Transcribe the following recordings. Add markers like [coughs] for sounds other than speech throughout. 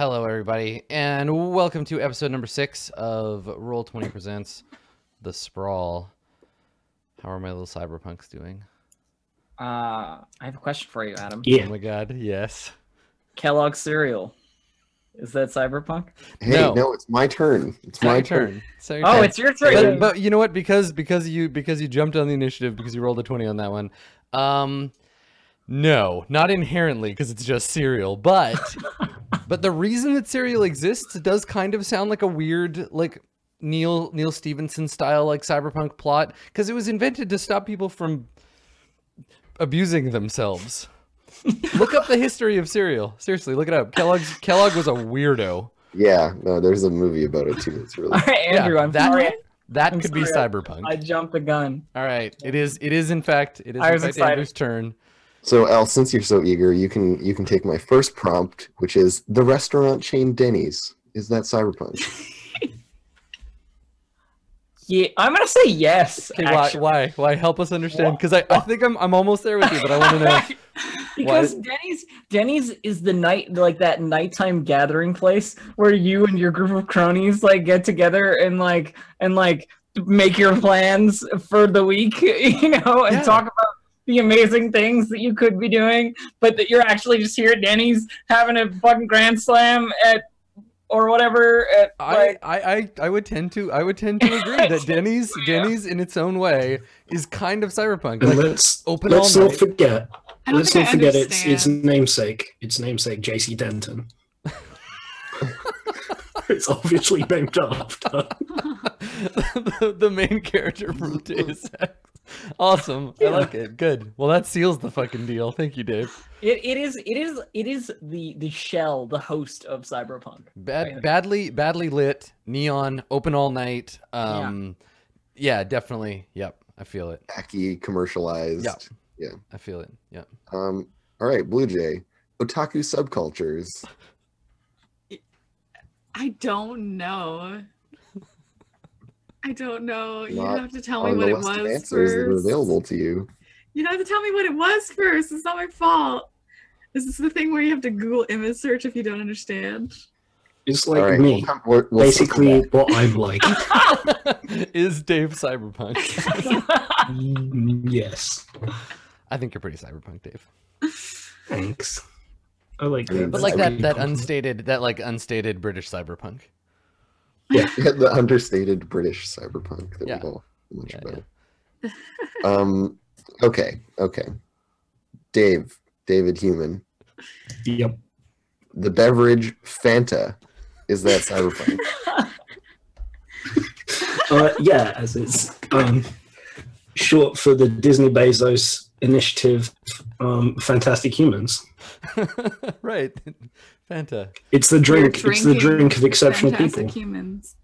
Hello, everybody, and welcome to episode number six of Roll Twenty Presents The Sprawl. How are my little cyberpunks doing? Uh, I have a question for you, Adam. Yeah. Oh my god, yes. Kellogg cereal. Is that cyberpunk? Hey, No. no, it's my turn. It's It's my turn. turn. It's Oh, turn. it's your But, turn. but you know what? Because because you because you jumped on the initiative because you rolled a twenty on that one. Um, no, not inherently because it's just cereal, but [laughs] but the reason that cereal exists does kind of sound like a weird like Neal Neal Stephenson style like cyberpunk plot because it was invented to stop people from abusing themselves. look up the history of cereal. Seriously, look it up. Kellogg's Kellogg was a weirdo. Yeah, no, there's a movie about it too. It's really [laughs] All right, Andrew, Yeah, I'm that- sorry. That I'm could be cyberpunk. I jumped the gun. All right, it is. It is in fact. It is I in was fact. Andrew's turn. So. Al, since you're so eager, you can you can take my first prompt, which is the restaurant chain Denny's. Is that cyberpunk? [laughs] Yeah, I'm gonna say yes. Okay, why? Why? Why? Help us understand, because I, I think I'm I'm almost there with you, but I want to know. [laughs] because Denny's Denny's is the night like that nighttime gathering place where you and your group of cronies like get together and like and like make your plans for the week, [laughs] you know, and Yeah. talk about the amazing things that you could be doing, but that you're actually just here at Denny's having a fucking grand slam at or whatever at I, like I, I, I would tend to I would tend to agree that [laughs] Denny's Yeah. Denny's in its own way is kind of cyberpunk. Like, let's open let's all not night. forget. Let's not I forget its its namesake. Its namesake, JC Denton. [laughs] it's obviously named after. [laughs] the, the main character from Deus Ex. Awesome. I like it. Good. Well, that seals the fucking deal. Thank you, Dave. it, it is it is it is the the shell, the host of cyberpunk. Bad, Right. badly, badly lit, neon, open all night. Um, yeah, definitely. Yep, I feel it. Tacky, commercialized. Yeah. I feel it. Yep. Um. All right, Blue Jay. Otaku subcultures. I don't know. I don't know. You have to tell me what the it list of was answers that are available to you. You have to tell me what it was first. It's not my fault. Is this the thing where you have to Google image search if you don't understand. It's like right, me. we'll we'll- we'll Basically, what I'm like. [laughs] [laughs] is Dave cyberpunk? Mm, yes. I think you're pretty cyberpunk, Dave. Thanks. I like I that. But like that that unstated that like unstated British cyberpunk. [laughs] Yeah, the understated British cyberpunk that Yeah. we all much Yeah, about. [laughs] Um. Okay. Okay. Dave. David Human. Yep. The beverage Fanta. Is that cyberpunk? [laughs] Uh, yeah, as it's um, short for the Disney Bezos initiative, um, Fantastic Humans. [laughs] right. Fanta. It's the drink. It's the drink of exceptional Fantastic people. humans.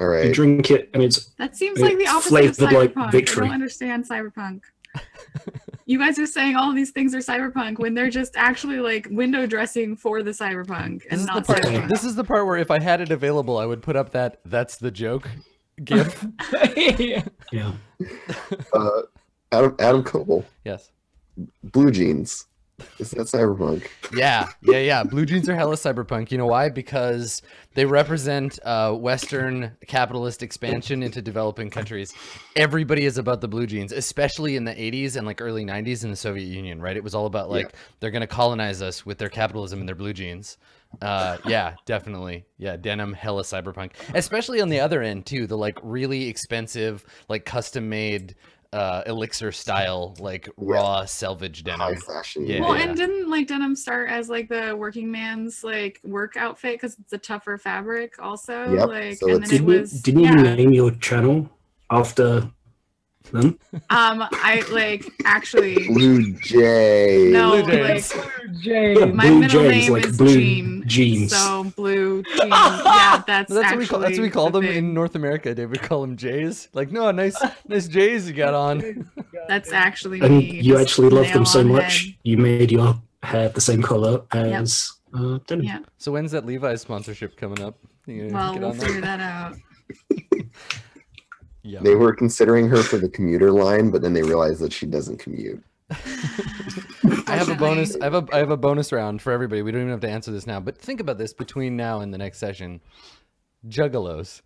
All You drink it, and it's That seems like the opposite of flavored like cyberpunk. I don't understand cyberpunk. you guys are saying all these things are cyberpunk when they're just actually like window dressing for the cyberpunk This and is the not part. cyberpunk. This is the part where if I had it available, I would put up that "that's the joke" gif. [laughs] yeah. Uh, Adam Adam Cole. yes. Blue jeans. Is that cyberpunk? [laughs] Yeah, yeah, yeah. Blue jeans are hella cyberpunk. You know why? Because they represent uh, Western capitalist expansion into developing countries. Everybody is about the blue jeans, especially in the 80s and like early 90s in the Soviet Union, right? It was all about like they're going to colonize us with their capitalism and their blue jeans. Uh, yeah, definitely. Yeah, denim, hella cyberpunk. Especially on the other end, too. The like really expensive, like custom made uh, elixir style, like raw selvage High denim. fashion. Yeah, well, yeah. and didn't like denim start as like the working man's like work outfit because it's a tougher fabric also. Yep, Like, so and then it Didn't, was didn't you name your channel after them? Um, I like actually Blue Jay. no Blue like Jays. Jay. Yeah, my blue middle jays, name like is blue Jean, jeans. so blue [laughs] Jeans. Yeah, that's That's what we call. That's what we call the them in. North America. Dave, we call them Jays. Like, no, nice, nice Jays you got on. That's actually and me. you just actually love them so much, head. you made your hair the same color as uh, denim. Yeah. So when's that Levi's sponsorship coming up? You gonna Well, get we'll on figure that out. [laughs] Yeah. They were considering her for the commuter line, but then they realized that she doesn't commute. [laughs] I have a bonus. I have a I have a bonus round for everybody. We don't even have to answer this now, but think about this between now and the next session. Juggalos,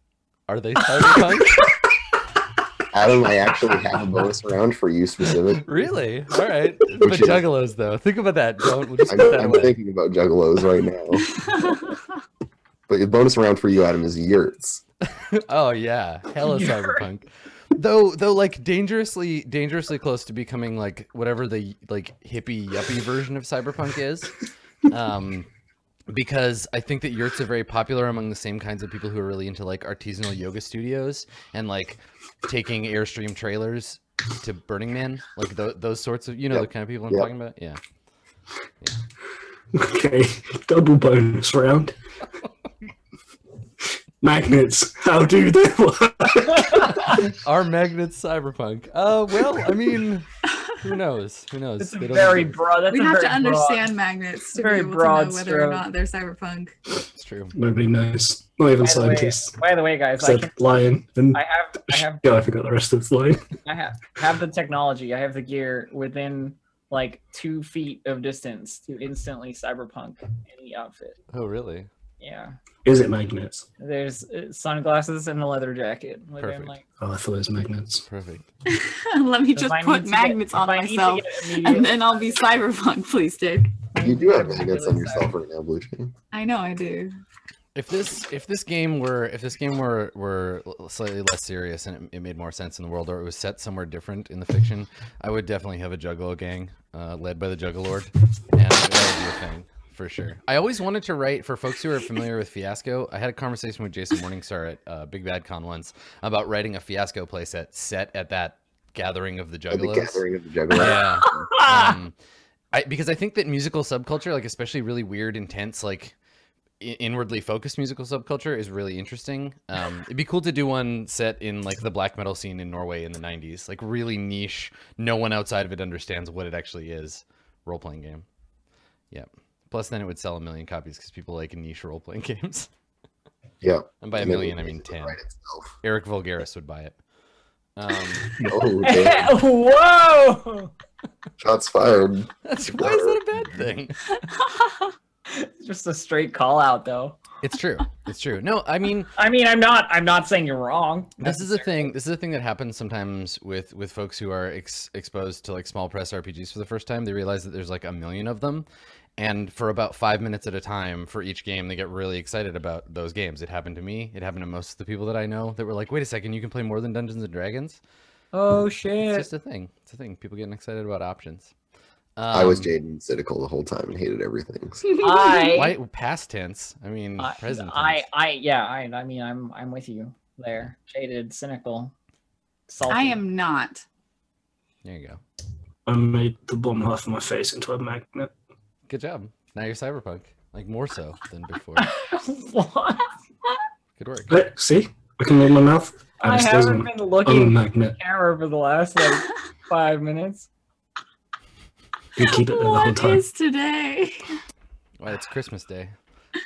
are they cyberpunk? [laughs] Adam, I actually have a bonus round for you specific. really? All right. [laughs] But shit. juggalos, though. Think about that. Don't we'll just I'm, put that I'm away. thinking about juggalos right now. But the bonus round for you, Adam, is yurts. [laughs] Oh yeah, hella cyberpunk. Though, though, like dangerously, dangerously close to becoming like whatever the like hippie yuppie version of cyberpunk is. Um, because I think that yurts are very popular among the same kinds of people who are really into like artisanal yoga studios and like taking airstream trailers to Burning Man, like tho- those sorts of you know Yep. the kind of people I'm Yep. talking about. Yeah. Okay, double bonus round. [laughs] Magnets, how do they [laughs] work? [laughs] Are magnets cyberpunk? Uh, well, I mean, who knows? Who knows? It's a They very exist. broad. That's we a have to understand magnets to very be able broad to know whether or not they're cyberpunk. It's true. Nobody knows. Not even Broad. By the, way, scientists. by the way, guys, I, can, Lion. And I have, I [laughs] have, yeah, I forgot the rest of the line. I have, have the technology. I have the gear within like two feet of distance to instantly cyberpunk any outfit. Oh, really? Yeah, Is it magnets? there's uh, sunglasses and a leather jacket within Perfect. like. Oh, I thought it was magnets. Perfect. [laughs] Let me if just put to get- magnets on I need to myself, and then I'll be cyberpunk. Please, Dave. You do have magnets on yourself right now, Blue Chain. I know I do. If this if this game were if this game were were slightly less serious and it, it made more sense in the world or it was set somewhere different in the fiction, I would definitely have a Juggalo gang uh, led by the Juggalord, and that would be a thing for sure. [laughs] I always wanted to write for folks who are familiar with Fiasco. I had a conversation with Jason Morningstar at uh, Big Bad Con once about writing a Fiasco playset set at that gathering of the At the Juggalos. gathering of the juggalo. Yeah. [laughs] um, I, because I think that musical subculture, like especially really weird, intense, like inwardly focused musical subculture, is really interesting. Um, it'd be cool to do one set in like the black metal scene in Norway in the '90s, like really niche. No one outside of it understands what it actually is. Role playing game. Yep. Plus, then it would sell a million copies because people like niche role playing [laughs] games. Yeah. And by a And then million, I mean ten. Eric Vulgaris would buy it. Um, [laughs] Oh. [laughs] Whoa! Shots fired. that's, why is that a bad thing? It's just a straight call out, though. It's true. It's true. No, I mean, I mean, I'm not. I'm not saying you're wrong. this is a thing this is a thing that happens sometimes with with folks who are ex- exposed to like small press rpgs for the first time they realize that there's like a million of them and for about five minutes at a time for each game they get really excited about those games it happened to me it happened to most of the people that i know that were like wait a second you can play more than dungeons and dragons Oh shit it's just a thing it's a thing people getting excited about options I was Um, Jaden Cynical the whole time and hated everything. [laughs] so- I, why past tense i mean I, present I, tense. I, yeah, I, I mean, I'm, I'm with you there. Jaded, cynical, salty. I am not. there you go I made the bottom half of my face into a magnet. Good job now you're cyberpunk like more so than before [laughs] what? good work Look, see? I can move my mouth. I And it haven't been I'm a looking at the camera for the last like [laughs] five minutes. You keep it there the whole time. is today? Well, it's Christmas Day.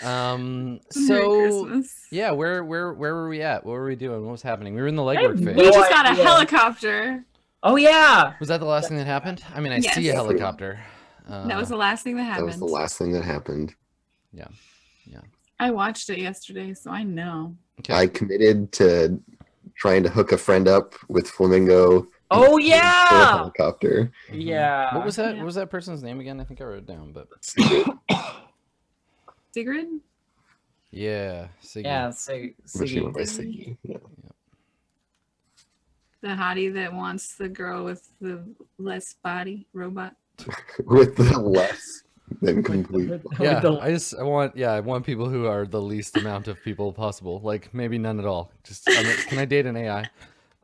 Um, [laughs] so Christmas. yeah, where where where were we at? What were we doing? What was happening? We were in the legwork no We just got a idea. helicopter. Oh yeah. Was that the last thing that happened? I mean, I see a Yes. helicopter. Uh, that was the last thing that happened. That was the last thing that happened. Yeah. Yeah. I watched it yesterday, so I know. okay. I committed to trying to hook a friend up with Flamingo. Oh for a yeah. helicopter. Yeah. What was that? yeah. What was that person's name again? I think I wrote it down, but Sigrid? [coughs] yeah, Siggy. Yeah. Sig- But she by Siggy. Siggy. Yeah. The hottie that wants the girl with the less body robot. [laughs] With the less than complete. With- with Yeah, the- I just I want yeah I want people who are the least amount of people possible. Like maybe none at all. Just I mean, can I date an AI?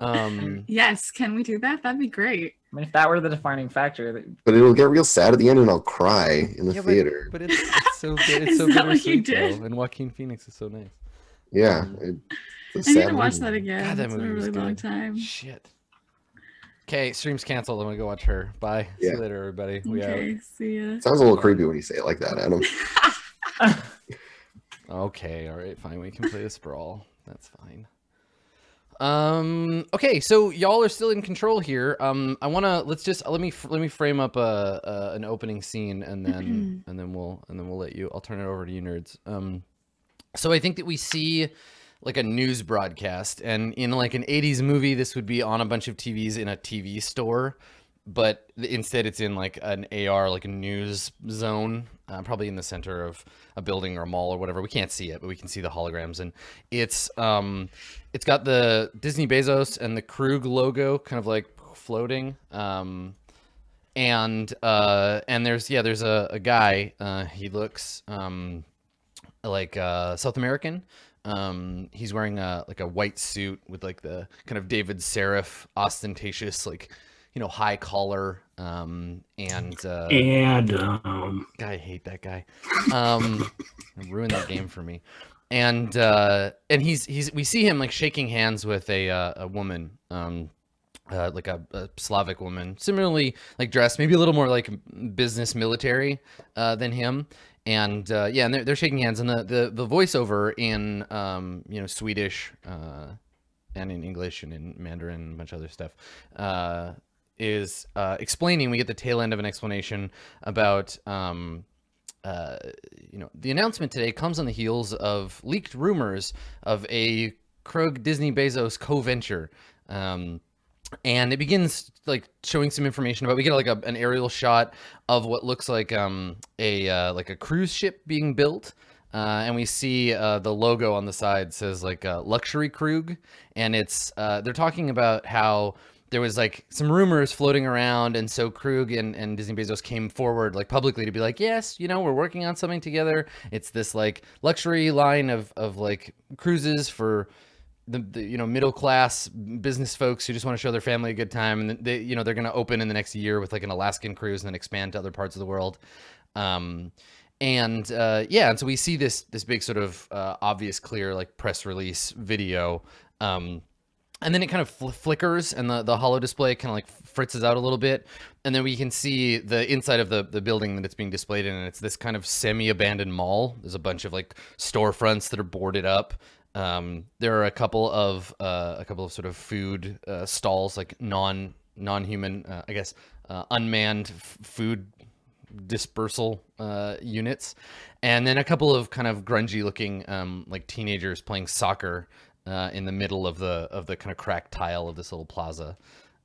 Um, Yes, can we do that? That'd be great. I mean, if that were the defining factor, that- But it'll get real sad at the end and I'll cry in the yeah, theater. But, it's, it's [laughs] so good. It's Is so that what you bittersweet did? though, and Joaquin Phoenix is so nice. yeah. It, it's a I need sad to watch movie. that again. God, that it's been a movie was really long good. time. Shit. Okay, stream's canceled. I'm gonna go watch her. Bye. See you later, everybody. We out. Okay, see ya. Sounds a little creepy when you say it like that, Adam. [laughs] Okay, all right, fine. We can play a sprawl. That's fine. Um. Okay. So y'all are still in control here. Um. I wanna let's just let me let me frame up a, a an opening scene and then [clears throat] and then we'll and then we'll let you. I'll turn it over to you nerds. Um. So I think that we see like a news broadcast, and in like an '80s movie, this would be on a bunch of TVs in a TV store, but instead it's in like an AR, like a news zone, uh, probably in the center of a building or a mall or whatever. We can't see it, but we can see the holograms, and it's um, it's got the Disney Bezos and the Krug logo kind of like floating. Um, and uh, and there's yeah, there's a, a guy. Uh, he looks um, like uh, South American. Um, he's wearing a like a white suit with like the kind of David Sarif ostentatious like you know high collar um, and uh, And um, God, I hate that guy. Um, [laughs] ruined that game for me. And uh, and he's he's we see him like shaking hands with a uh, a woman, um, uh, like a, a Slavic woman, similarly like dressed, maybe a little more like business military uh, than him. And uh, yeah, and they're, they're shaking hands, and the the, the voiceover in um, you know Swedish uh, and in English and in Mandarin and a bunch of other stuff uh, is uh, explaining. We get the tail end of an explanation about um, uh, you know the announcement today comes on the heels of leaked rumors of a Krug Disney Bezos co-venture. Um, and it begins like showing some information about we get like a, an aerial shot of what looks like um a uh, like a cruise ship being built uh, and we see uh, the logo on the side says like uh, luxury krug and it's uh, they're talking about how there was like some rumors floating around and so krug and, and disney bezos came forward like publicly to be like yes you know we're working on something together. It's this like luxury line of, of like cruises for the, the you know middle class business folks who just want to show their family a good time and they you know they're going to open in the next year with like an Alaskan cruise and then expand to other parts of the world. Um and uh yeah and so we see this this big sort of uh, obvious clear like press release video. Um and then it kind of fl- flickers and the, the holo display kind of like fritzes out a little bit. And then we can see the inside of the, the building that it's being displayed in and it's this kind of semi-abandoned mall. There's a bunch of like storefronts that are boarded up um, there are a couple of uh, a couple of sort of food uh, stalls like non non-human uh, i guess uh, unmanned food dispersal uh, units and then a couple of kind of grungy looking um, like teenagers playing soccer uh, in the middle of the of the kind of cracked tile of this little plaza.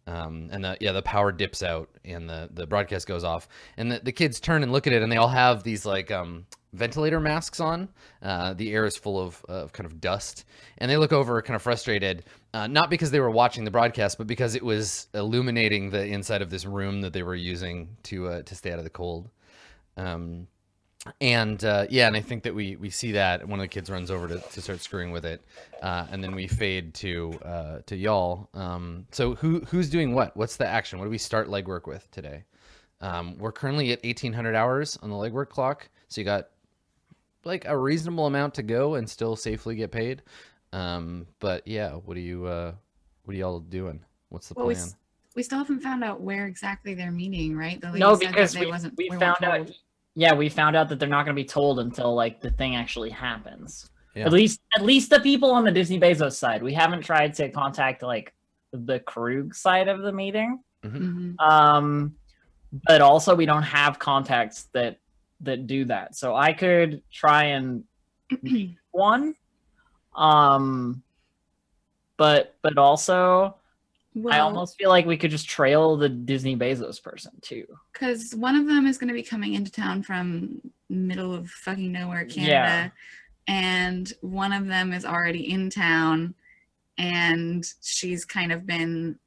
Um, and the yeah the power dips out and the the broadcast goes off and the, the kids turn and look at it and they all have these like um, ventilator masks on uh, the air is full of, of kind of dust and they look over kind of frustrated uh, not because they were watching the broadcast but because it was illuminating the inside of this room that they were using to uh, to stay out of the cold um, and uh, yeah, and I think that we we see that one of the kids runs over to, to start screwing with it, uh, and then we fade to uh, to y'all. Um, so who who's doing what? What's the action? What do we start legwork with today? Um, we're currently at eighteen hundred hours on the legwork clock, so you got like a reasonable amount to go and still safely get paid. Um, but yeah, what are you uh, what are y'all doing? What's the Well, plan? s- we still haven't found out where exactly they're meeting, right? The No, because they we, wasn't, we weren't found out. Yeah, we found out that they're not going to be told until like the thing actually happens. Yeah. At least, at least the people on the Disney Bezos side. We haven't tried to contact like the Krug side of the meeting. Mhm. Um, but also we don't have contacts that that do that. So I could try and [clears throat] one. Um, but but also well, I almost feel like we could just trail the Disney Bezos person too. because one of them is going to be coming into town from middle of fucking nowhere, Canada, Yeah. and one of them is already in town, and she's kind of been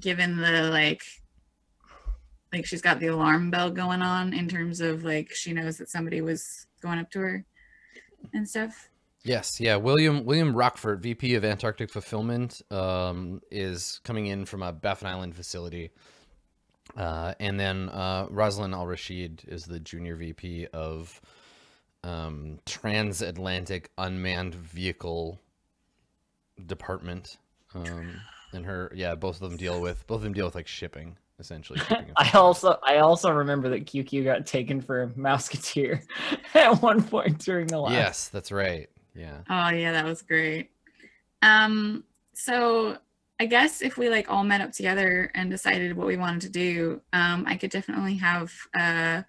given the like, like she's got the alarm bell going on in terms of like she knows that somebody was going up to her and stuff. Yes, yeah. William William Rockford, VP of Antarctic Fulfillment, um, is coming in from a Baffin Island facility, uh, and then uh, Rosalind Al Rashid is the junior VP of um, Transatlantic Unmanned Vehicle Department. Um, and her, yeah, both of them deal with both of them deal with like shipping, essentially. [laughs] I also I also remember that QQ got taken for a Mouseketeer [laughs] at one point during the last. Yes, that's right. Yeah. Oh yeah, that was great. Um, so I guess if we like all met up together and decided what we wanted to do, um, I could definitely have uh,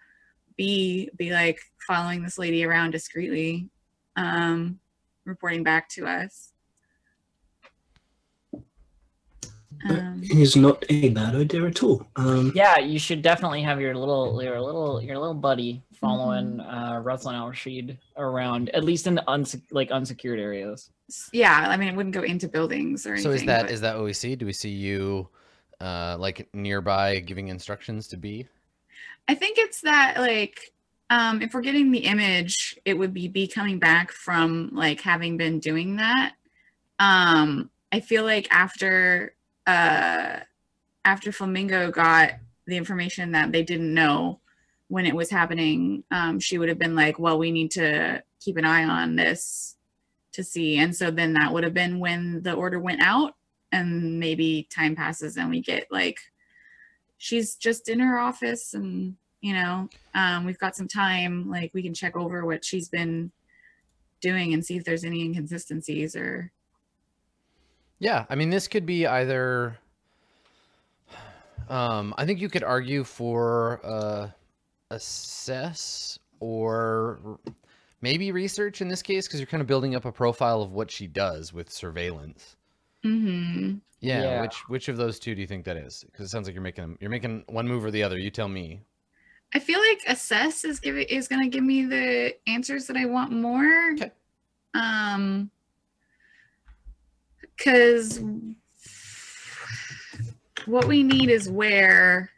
B be like following this lady around discreetly, um, reporting back to us. Um, is not a bad idea at all. Um, Yeah, you should definitely have your little your little your little buddy following uh Ruslan Al Rashid around, at least in the unse- like unsecured areas. yeah, I mean, it wouldn't go into buildings or anything. So is that but- is that what we see? Do we see you uh like nearby giving instructions to B? I think it's that like um if we're getting the image, it would be B coming back from like having been doing that. Um I feel like after uh after Flamingo got the information that they didn't know when it was happening, um she would have been like, "Well, we need to keep an eye on this to see." And so then that would have been when the order went out and maybe time passes and we get like she's just in her office and you know um, we've got some time like we can check over what she's been doing and see if there's any inconsistencies or Yeah, I mean this could be either um I think you could argue for uh assess or maybe research in this case because you're kind of building up a profile of what she does with surveillance. mm-hmm. Yeah, Yeah. which which of those two do you think that is? Because it sounds like you're making you're making one move or the other. You tell me. i feel like assess is giving is going to give me the answers that i want more Okay. um because what we need is where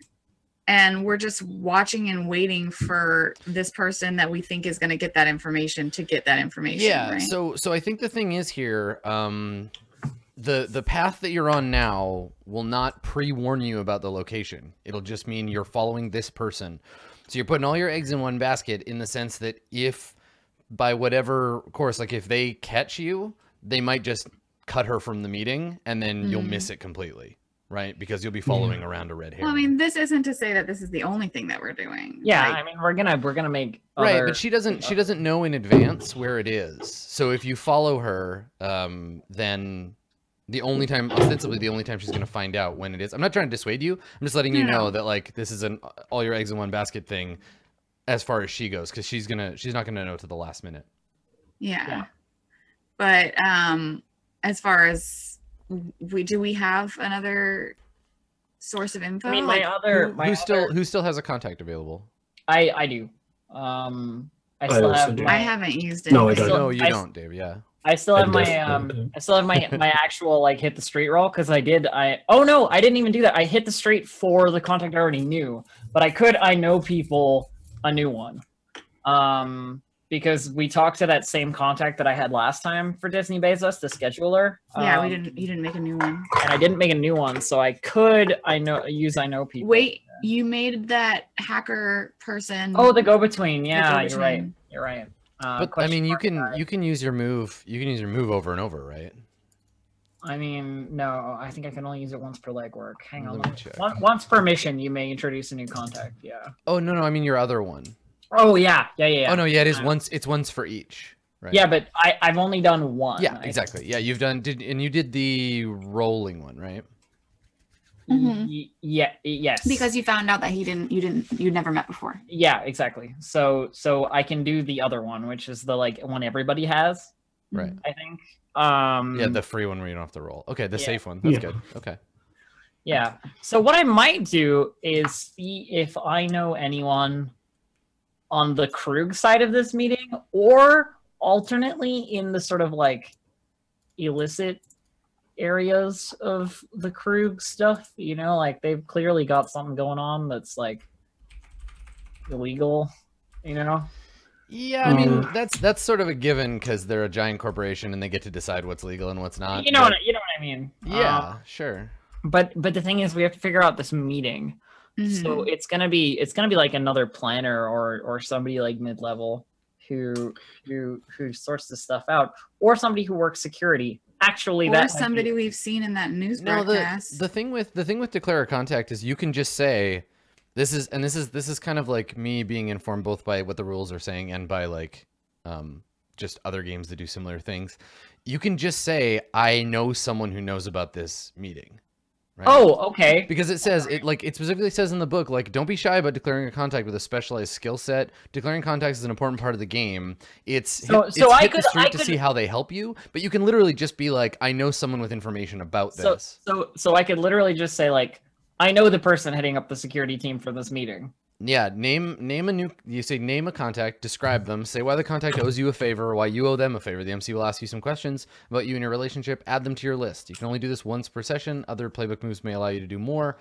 and we're just watching and waiting for this person that we think is going to get that information to get that information Yeah. right? So so I think the thing is here, um, the the path that you're on now will not pre-warn you about the location. It'll just mean you're following this person. So you're putting all your eggs in one basket in the sense that if by whatever course, like if they catch you, they might just cut her from the meeting and then you'll Mm. miss it completely. Right? Because you'll be following around a red herring. Well, I mean, this isn't to say that this is the only thing that we're doing. Yeah, Like, I mean we're gonna we're gonna make right other- but she doesn't she doesn't know in advance where it is so if you follow her um then the only time ostensibly the only time she's going to find out when it is i'm not trying to dissuade you i'm just letting you No, know that like this is an all your eggs in one basket thing as far as she goes because she's gonna she's not gonna know to the last minute yeah. Yeah. But um, as far as we do, we have another source of info. I mean my Like, other who, my who still other- who still has a contact available I I do. Um I I still also have. My, I haven't used it. No, I don't. still- no you I- don't dave yeah I still I have my um. I still have my [laughs] my actual like hit the street roll because I did I oh no I didn't even do that I hit the street for the contact I already knew but I could I know people a new one um because we talked to that same contact that I had last time for Disney Bezos the scheduler yeah, we um, didn't. You didn't make a new one. and I didn't make a new one so I could I know use I know people Wait, you made that hacker person. oh the go between yeah you're right you're right uh, but i mean you can guy. you can use your move you can use your move over and over right I mean, no, I think I can only use it once per legwork. Hang on. Let me let. Once, once per mission, you may introduce a new contact. Yeah. oh no no i mean your other one. Oh yeah, yeah, yeah. yeah. oh no yeah it is Uh, once it's once for each right Yeah, but I I've only done one. Yeah, I- exactly. Yeah, you've done did and you did the rolling one, right? Mhm. Yeah. Yes. because you found out that he didn't. You didn't. You'd never met before. yeah, exactly. So so I can do the other one, which is the like one everybody has. Right. I think. Um. Yeah, the free one where you don't have to roll. Okay, the yeah. safe one. That's Yeah. good. Okay. Yeah. So what I might do is see if I know anyone on the Krug side of this meeting, or alternately in the sort of like illicit areas of the Krug stuff. You know, like they've clearly got something going on that's like illegal. You know. Yeah, I mean Mm. that's that's sort of a given because they're a giant corporation and they get to decide what's legal and what's not. you know. but- What, you know what I mean. yeah, Um, sure. but but the thing is, we have to figure out this meeting. So Mhm. it's gonna be it's gonna be like another planner or or somebody like mid-level who who who sorts this stuff out or somebody who works security actually or that somebody be- we've seen in that news No, the broadcast. the thing with the thing with declare a contact is you can just say this is and this is this is kind of like me being informed both by what the rules are saying and by like um just other games that do similar things you can just say, "I know someone who knows about this meeting." Right? Oh, okay. because it says it like it specifically says in the book like don't be shy about declaring a contact with a specialized skill set declaring contacts is an important part of the game it's So- hit, so it's I hit could- the street I to could- see how they help you but you can literally just be like i know someone with information about So, this so, so I could literally just say like, I know the person heading up the security team for this meeting. Yeah name name a new you say name a contact describe them say why the contact owes you a favor or why you owe them a favor the mc will ask you some questions about you and your relationship add them to your list you can only do this once per session other playbook moves may allow you to do more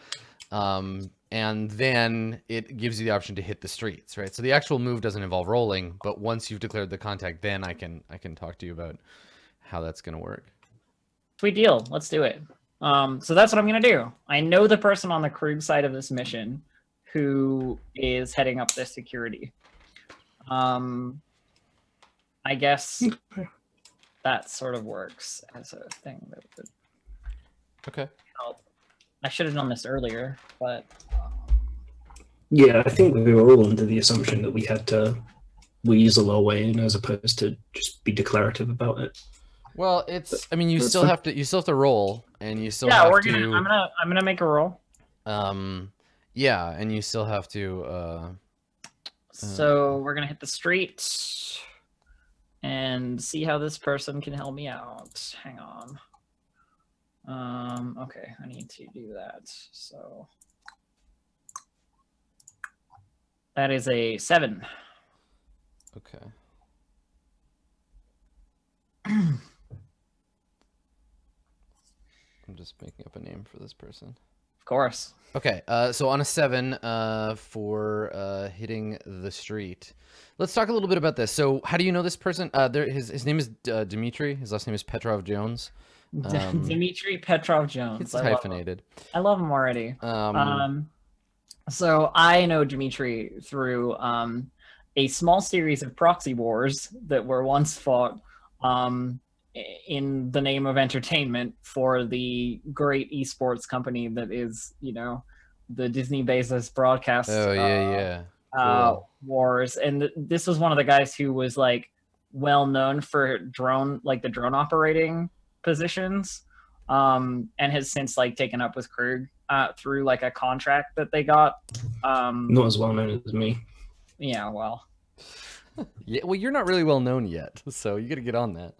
um, and then it gives you the option to hit the streets right so the actual move doesn't involve rolling but once you've declared the contact then i can i can talk to you about how that's going to work Sweet deal. Let's do it. Um, so that's what I'm gonna do. I know the person on the Krug side of this mission who is heading up the security. Um, I guess [laughs] that sort of works as a thing that would okay help. I should have done this earlier, but Yeah, I think we were all under the assumption that we had to weasel our way in as opposed to just be declarative about it. well it's i mean you still have to you still have to roll and you still yeah, have we're to gonna. I'm gonna. I'm gonna make a roll. um yeah and you still have to uh So we're gonna hit the street and see how this person can help me out. Hang on. Um, okay, I need to do that. So that is a seven. okay [clears throat] i'm just making up a name for this person Of course. Okay, uh, so on a seven uh, for uh, hitting the street, let's talk a little bit about this. So, how do you know this person? Uh, there, his his name is uh, Dimitri. His last name is Petrov Jones. Um, [laughs] Dimitri Petrov Jones. It's I love, hyphenated. I love him already. Um, Um, so I know Dimitri through um, a small series of proxy wars that were once fought um, in the name of entertainment for the great esports company that is, you know, the Disney Bezos broadcast. oh yeah, uh, yeah. uh, wars, and th- this was one of the guys who was like well known for drone, like the drone operating positions, um, and has since like taken up with Krug uh, through like a contract that they got. Um, Not as well known as me. yeah, well, [laughs] Yeah, well, you're not really well known yet, so you got to get on that.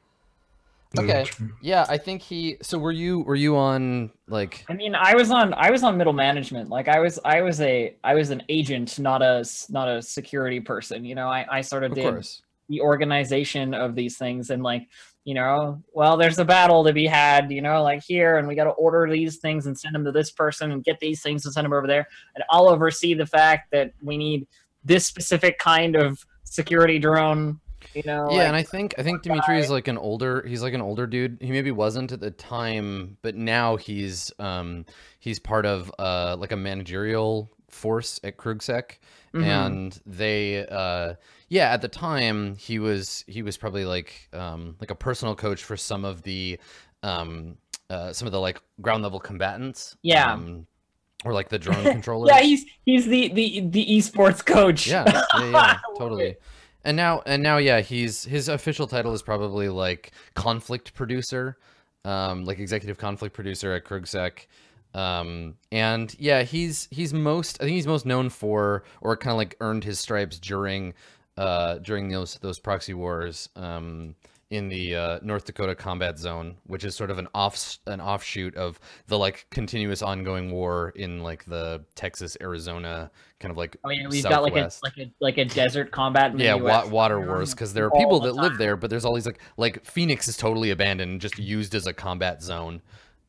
Okay. true. Yeah, I think he. So were you were you on like? I mean, I was on I was on middle management. Like I was I was a I was an agent, not a. not a security person. You know, I I sort of Of did course. the organization of these things and like you know well there's a battle to be had you know like here and we got to order these things and send them to this person and get these things and send them over there and i'll oversee the fact that we need this specific kind of security drone you know yeah, like- and I think I think Dimitri is like an older. He's like an older dude. He maybe wasn't at the time, but now he's um he's part of uh like a managerial force at Krugsec, Mhm. and they uh yeah at the time he was he was probably like um like a personal coach for some of the um uh some of the like ground level combatants. Yeah. Um, or like the [laughs] drone controllers. yeah he's he's the the the esports coach Yeah, yeah, yeah, [laughs] totally. And now, and now, yeah, he's his official title is probably like conflict producer, um, like executive conflict producer at Krugsec. Um, and yeah, he's he's most I think he's most known for or kind of like earned his stripes during uh during those those proxy wars um in the uh, North Dakota combat zone, which is sort of an off an offshoot of the like continuous ongoing war in like the Texas Arizona kind of like oh yeah we've got like a like a like a desert combat in the yeah wa- water wars because there are people the that live there but there's all these like like phoenix is totally abandoned just used as a combat zone.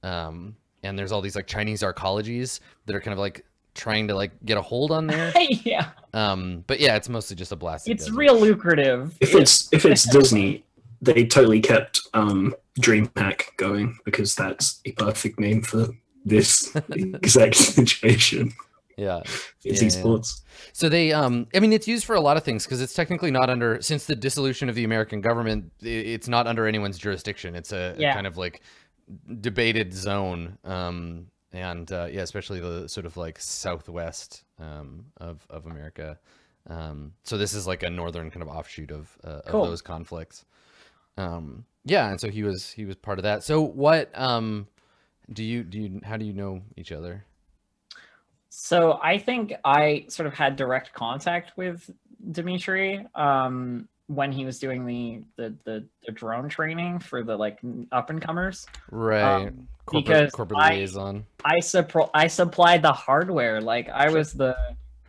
Um and there's all these like chinese arcologies that are kind of like trying to like get a hold on there. [laughs] Yeah. Um but yeah it's mostly just a blast it's real lucrative. If it's if it's [laughs] Disney, they totally kept um, DreamHack going because that's a perfect name for this [laughs] exact situation. yeah It's Yeah, yeah. So they, um, I mean, it's used for a lot of things because it's technically not under since the dissolution of the American government. It's not under anyone's jurisdiction. It's a, a kind of like debated zone, um, and uh, yeah, especially the sort of like southwest um, of of America. Um, so this is like a northern kind of offshoot of uh, Cool. of those conflicts. Um, yeah, and so he was he was part of that. So what um do you do you how do you know each other? So I think I sort of had direct contact with Dimitri um, when he was doing the, the the the drone training for the like up and comers. Right. Um, corporate because corporate I- liaison. I suppro- I supplied the hardware. Like I was the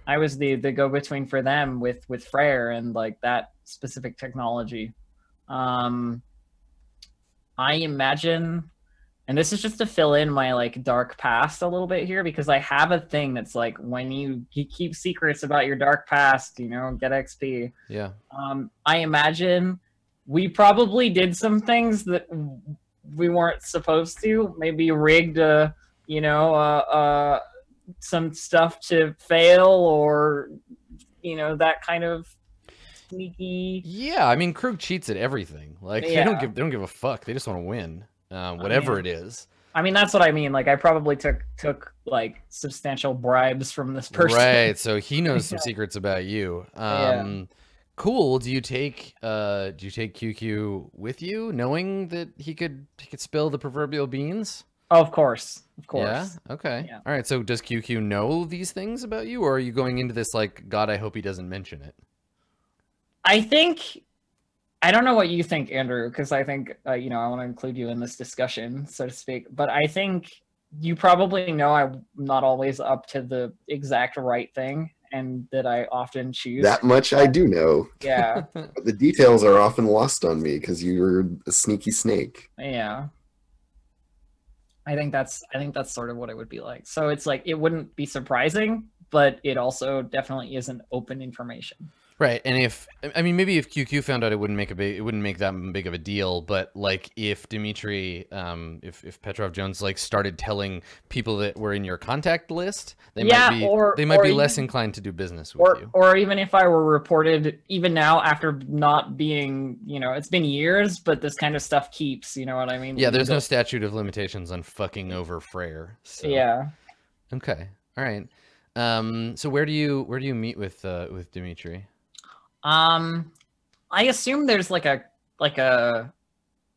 I was the the go between for them with with Freyr and like that specific technology. Um I imagine and this is just to fill in my like dark past a little bit here because I have a thing that's like when you, you keep secrets about your dark past, you know, get XP. Yeah. Um, I imagine we probably did some things that we weren't supposed to. Maybe rigged, uh, you know, uh, uh, some stuff to fail, or you know, that kind of sneaky. Yeah, I mean Krug cheats at everything. Like they don't give they don't give a fuck. They just want to win. Uh, whatever it is. I mean, that's what I mean. Like, I probably took took like substantial bribes from this person. Right. So he [laughs] knows some Yeah. secrets about you. Yeah. Um cool. Do you take uh do you take QQ with you knowing that he could he could spill the proverbial beans? Oh, of course, of course. Yeah. Okay. Yeah. All right. So does QQ know these things about you or are you going into this like god I hope he doesn't mention it? I think I don't know what you think, Andrew, because I think uh, you know I want to include you in this discussion, so to speak. But I think you probably know I'm not always up to the exact right thing, and that I often choose. That much I do know. yeah, [laughs] But the details are often lost on me because you're a sneaky snake. yeah. I think that's I think that's sort of what it would be like. So it's like it wouldn't be surprising, but it also definitely isn't open information. Right, and if I mean maybe if QQ found out, it wouldn't make a big, it wouldn't make that big of a deal. But like if Dimitri, um, if if Petrov Jones like started telling people that were in your contact list, they Yeah, might be or- they might be less inclined to do business with or you. or even if I were reported even now after not being you know it's been years but this kind of stuff keeps you know what I mean Yeah, there's no statute of limitations on fucking over Freyr. So. yeah Okay. All right. Um. So where do you where do you meet with uh with Dimitri? Um I assume there's like a like a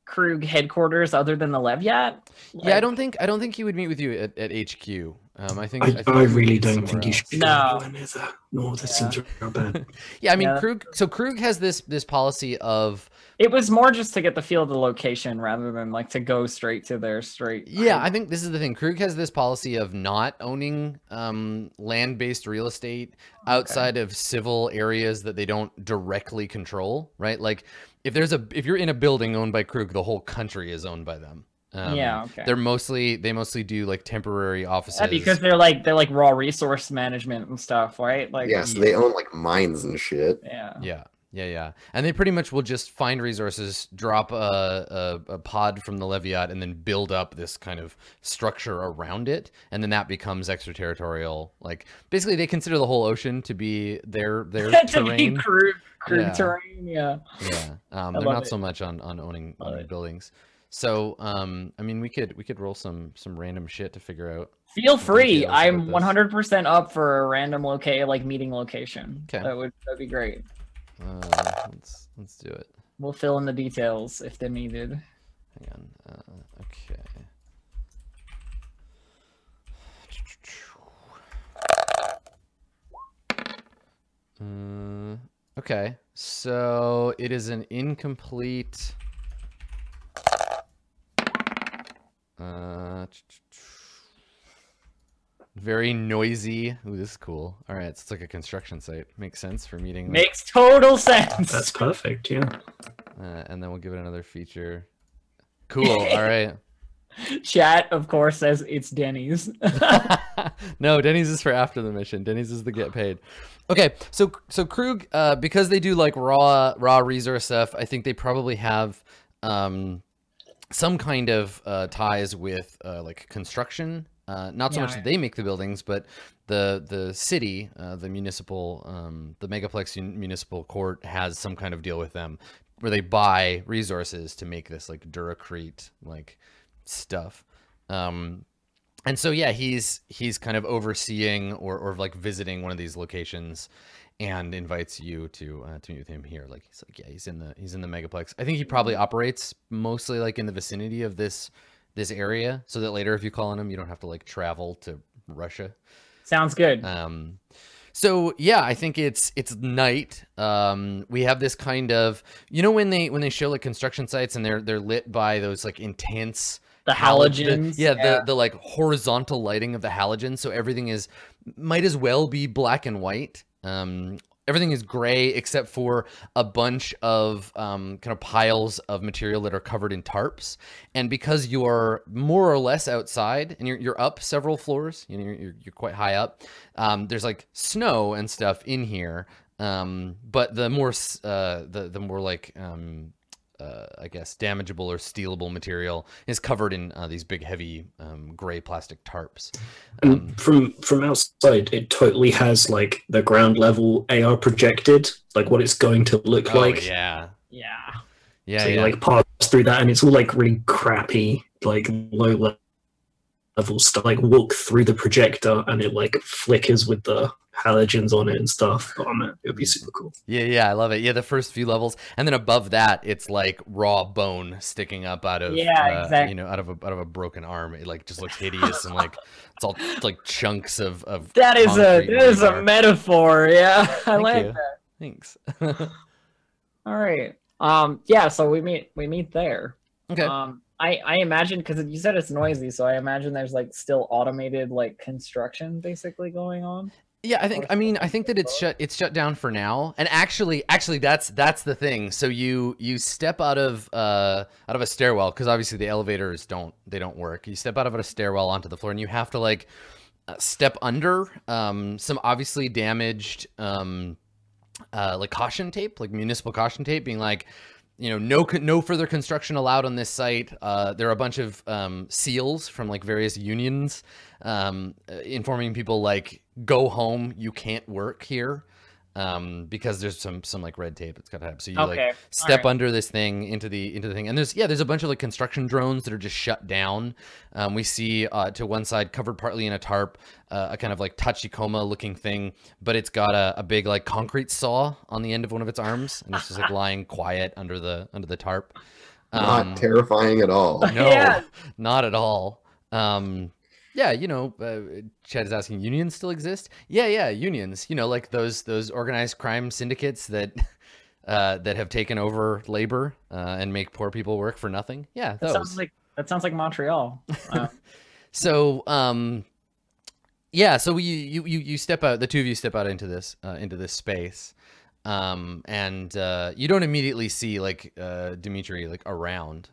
Krug headquarters other than the Levyat yeah, I don't think I don't think he would meet with you at, at HQ. Um. I think I, think I really don't think you else. should No. go anywhere near that. No, that Yeah. seems real bad. Yeah, I mean Yeah. Krug. So Krug has this this policy of it was more just to get the feel of the location rather than like to go straight to their straight Yeah, I think this is the thing. Krug has this policy of not owning um, land-based real estate outside of civil areas that they don't directly control. Right? Like if there's a if you're in a building owned by Krug, the whole country is owned by them. Um, yeah okay They're mostly they mostly do like temporary offices. yeah, because they're like they're like raw resource management and stuff right like yeah, so they own like mines and shit. yeah Yeah, yeah, yeah. And they pretty much will just find resources, drop a, a, a pod from the Leviat, and then build up this kind of structure around it. And then that becomes extraterritorial. Like basically, they consider the whole ocean to be their their [laughs] terrain. crude crude Yeah. terrain yeah Yeah, um, they're not it. so much on on owning owning buildings. So, um, I mean, we could we could roll some some random shit to figure out. Feel free. I'm 100 percent up for a random locate like meeting location. Okay. That would that'd be great. Uh, let's let's do it. We'll fill in the details if they're needed. Hang on. Uh, okay. Uh, okay. So it is an incomplete. Uh, very noisy. Ooh, this is cool. All right, so it's like a construction site. Makes sense for meeting. like, Makes total sense. That's perfect. Yeah. uh, and then we'll give it another feature. Cool. All [laughs] right. Chat, of course, says it's Denny's. [laughs] [laughs] no, Denny's is for after the mission. Denny's is the get paid. Okay, so so Krug, uh, because they do like raw raw resource stuff, I think they probably have um, some kind of uh, ties with uh, like construction. Uh, not so Yeah, much that they make the buildings, but the the city, uh, the municipal, um, the Megaplex municipal court has some kind of deal with them where they buy resources to make this like Duracrete like stuff. Um, and so yeah, he's he's kind of overseeing or or like visiting one of these locations, and invites you to uh, to meet with him here. Like he's like, yeah, he's in the he's in the megaplex. I think he probably operates mostly like in the vicinity of this this area, so that later if you call on him, you don't have to like travel to Russia. Sounds good. Um, so yeah, I think it's it's night. Um, we have this kind of you know when they when they show like construction sites and they're they're lit by those like intense the halog- the- halogens. yeah, the the like horizontal lighting of the halogens. So everything is might as well be black and white. Um, everything is gray except for a bunch of um, kind of piles of material that are covered in tarps. And because you're more or less outside and you're, you're up several floors, you know, you're, you're, quite high up, um, there's like snow and stuff in here. Um, but the more, uh, the, the more like, um, uh, I guess damageable or stealable material is covered in uh, these big, heavy, um, gray plastic tarps. Um, from from outside, it totally has like the ground level AR projected, like what it's going to look oh, like. yeah, yeah. yeah, so you yeah. like pass through that, and it's all like really crappy, like low le- level stuff. Like walk through the projector, and it like flickers with the halogens on it and stuff on it. It would be super cool. Yeah, yeah, I love it. Yeah, the first few levels, and then above that, it's like raw bone sticking up out of Yeah, uh, exact- You know, out of a out of a broken arm. It like just looks hideous and like it's all like chunks of of. That is a that is a metaphor. Yeah, [laughs] I Thank like you. that. Thanks. [laughs] All right. Um. Yeah. So we meet we meet there. okay. Um. I I imagine because you said it's noisy, so I imagine there's like still automated like construction basically going on. Yeah, I think. I mean, I think that it's shut. It's shut down for now. And actually, actually, that's that's the thing. So you you step out of uh out of a stairwell because obviously the elevators don't they don't work. You step out of a stairwell onto the floor, and you have to like uh, step under um some obviously damaged um uh like caution tape, like municipal caution tape, being like. You know, no no further construction allowed on this site. Uh, there are a bunch of um, seals from like various unions um, uh, informing people like go home you can't work here um, because there's some some like red tape that's got to happen so you like step alright. under this thing into the into the thing and there's yeah there's a bunch of like construction drones that are just shut down um, we see uh, to one side covered partly in a tarp uh, a kind of like tachikoma looking thing but it's got a, a big like concrete saw on the end of one of its arms and it's just like [laughs] lying quiet under the under the tarp Um, Not terrifying at all. [laughs] no, Yeah. not at all. Um, yeah, you know, uh, Chad is asking, unions still exist? Yeah, yeah, unions. You know, like those those organized crime syndicates that [laughs] uh, that have taken over labor uh, and make poor people work for nothing. Yeah, That those. sounds like that sounds like Montreal. Uh, [laughs] So, um, yeah, so you, you you you step out. The two of you step out into this uh, into this space, um, and uh, you don't immediately see like uh, Dimitri like around.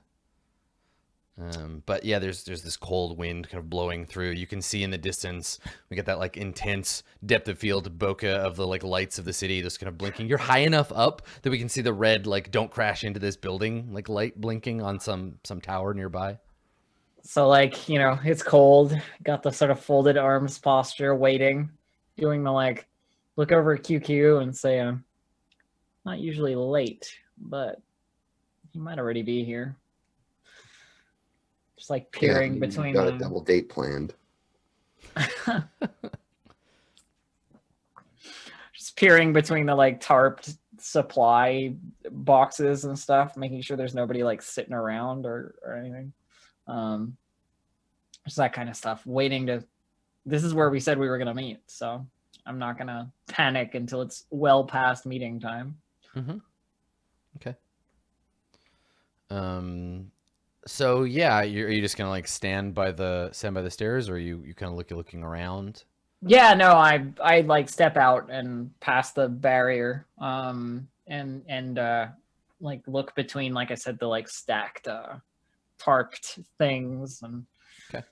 Um, but yeah, there's there's this cold wind kind of blowing through. You can see in the distance. We get that like intense depth of field bokeh of the like lights of the city, just kind of blinking. You're high enough up that we can see the red like "Don't crash into this building" like light blinking on some some tower nearby. so like you know it's cold. Got the sort of folded arms posture, waiting, doing the like look over at QQ and say, "I'm not usually late, but he might already be here." Just like peering you between got a double date planned. [laughs] just peering between the like tarped supply boxes and stuff, making sure there's nobody like sitting around or, or anything. Um, just that kind of stuff. Waiting to. This is where we said we were gonna meet, so I'm not gonna panic until it's well past meeting time. Okay. Um, so yeah, you're, are you just gonna like stand by the stand by the stairs, or are you you kind of look looking around? Yeah, no, I I like step out and pass the barrier, um, and and uh, like look between, like I said, the like stacked, uh, tarped things, and Okay.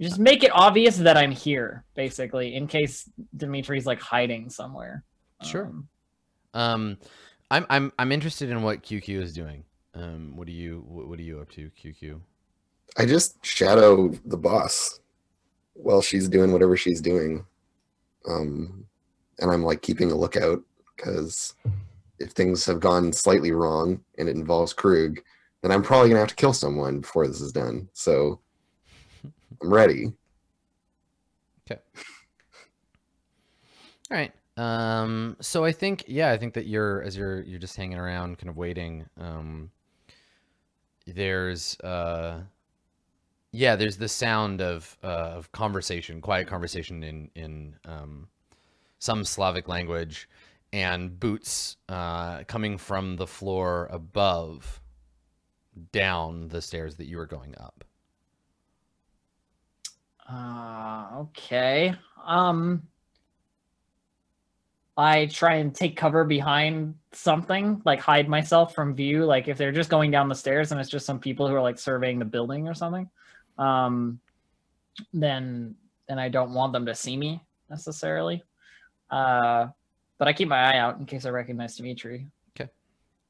just make it obvious that I'm here, basically, in case Dimitri's like hiding somewhere. Sure. Um, Um, I'm I'm I'm interested in what QQ is doing. Um, what are you what, what are you up to, QQ? I just shadow the boss while she's doing whatever she's doing. Um, and I'm like keeping a lookout because if things have gone slightly wrong and it involves Krug, then I'm probably gonna have to kill someone before this is done. So I'm ready. Okay. All right. Um, so I think, yeah, I think that you're as you're you're just hanging around, kind of waiting. Um, there's uh, yeah, there's the sound of uh, of conversation, quiet conversation in in um, some Slavic language, and boots uh, coming from the floor above down the stairs that you were going up. Uh, okay. Um, I try and take cover behind something, like hide myself from view. Like if they're just going down the stairs and it's just some people who are like surveying the building or something, um, then then I don't want them to see me necessarily. Uh, but I keep my eye out in case I recognize Dimitri. Okay.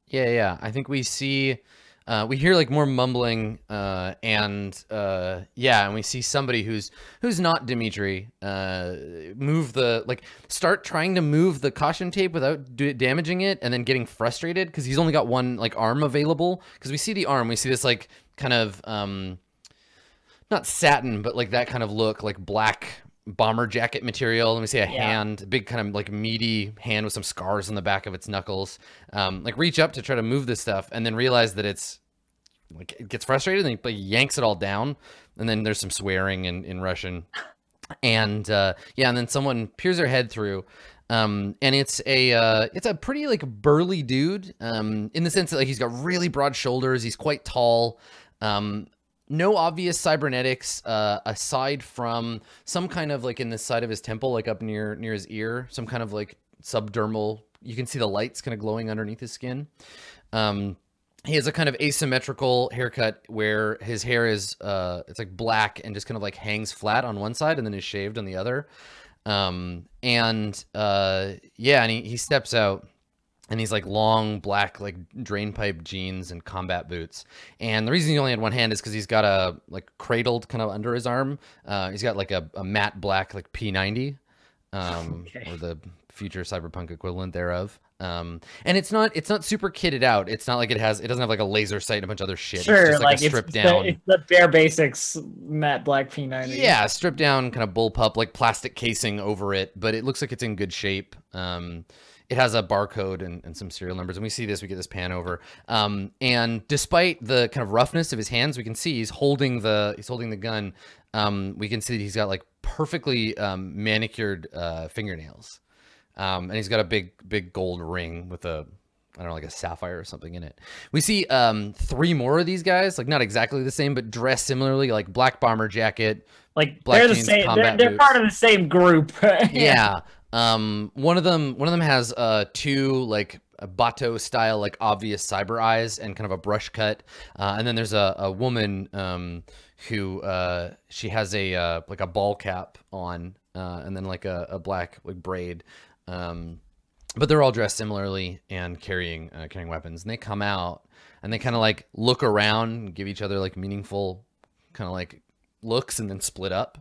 Yeah, yeah. I think we see, uh, we hear like more mumbling, uh, and uh, yeah, and we see somebody who's who's not Dimitri uh, move the like start trying to move the caution tape without damaging it, and then getting frustrated because he's only got one like arm available. Because we see the arm, we see this like kind of um, not satin, but like that kind of look, like black bomber jacket material. Let me see a Yeah. hand, a big kind of like meaty hand with some scars on the back of its knuckles. Um, like reach up to try to move this stuff, and then realize that it's like it gets frustrated and he like, yanks it all down. And then there's some swearing in in Russian, and uh, yeah, and then someone peers their head through. Um, and it's a uh, it's a pretty like burly dude um, in the sense that like he's got really broad shoulders. He's quite tall. Um, no obvious cybernetics uh, aside from some kind of like in the side of his temple, like up near near his ear, some kind of like subdermal. You can see the lights kind of glowing underneath his skin. Um, he has a kind of asymmetrical haircut where his hair is uh, it's like black and just kind of like hangs flat on one side and then is shaved on the other. Um, and uh, yeah, and he, he steps out and he's like long black like drain pipe jeans and combat boots and the reason he only had one hand is because he's got a like cradled kind of under his arm uh, he's got like a, a matte black like p90 um, Okay. or the future cyberpunk equivalent thereof um, and it's not it's not super kitted out it's not like it has it doesn't have like a laser sight and a bunch of other shit sure, it's just like, like, a it's, stripped the, it's the bare basics matte black P90. yeah, stripped down kind of bullpup, like plastic casing over it, but it looks like it's in good shape. Um, it has a barcode and, and some serial numbers, and we see this. We get this pan over, um, and despite the kind of roughness of his hands, we can see he's holding the he's holding the gun. Um, we can see that he's got like perfectly um, manicured uh, fingernails, um, and he's got a big big gold ring with a I don't know, like a sapphire or something in it. We see um, three more of these guys, like not exactly the same, but dressed similarly, like black bomber jacket, like Black they're the jeans, same. They're, they're part of the same group. [laughs] yeah. Um, one of them, one of them has uh two like Batou style, like obvious cyber eyes and kind of a brush cut. Uh, and then there's a, a woman um who uh she has a uh like a ball cap on, uh, and then like a, a black like braid. Um, but they're all dressed similarly and carrying uh, carrying weapons. And they come out and they kind of like look around, give each other like meaningful kind of like looks, and then split up.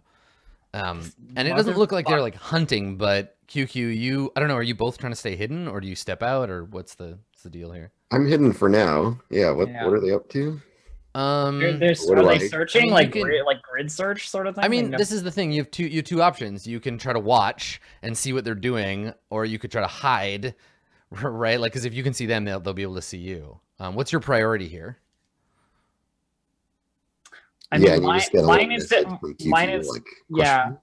Um, and it doesn't look like they're like hunting, but QQ, you I don't know, are you both trying to stay hidden or do you step out or what's the what's the deal here? I'm hidden for now. Yeah. What Yeah. What are they up to? Um They're, they're, are they I- searching I mean, like can- grid, like grid search sort of thing? I mean, Like, this is the thing. You have two you have two options. You can try to watch and see what they're doing, or you could try to hide, [laughs] right? Like, because if you can see them, they'll they'll be able to see you. Um, what's your priority here? I yeah, you mine, mine is to, mine is like, yeah.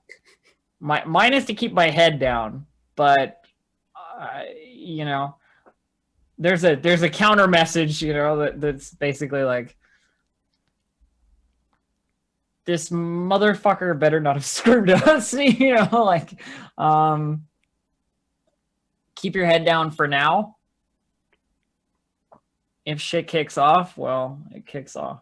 my mine is to keep my head down, but uh, you know, there's a there's a counter message, you know, that, that's basically like this motherfucker better not have [laughs] screwed us, [laughs] you know, like um keep your head down for now. If shit kicks off, well, it kicks off.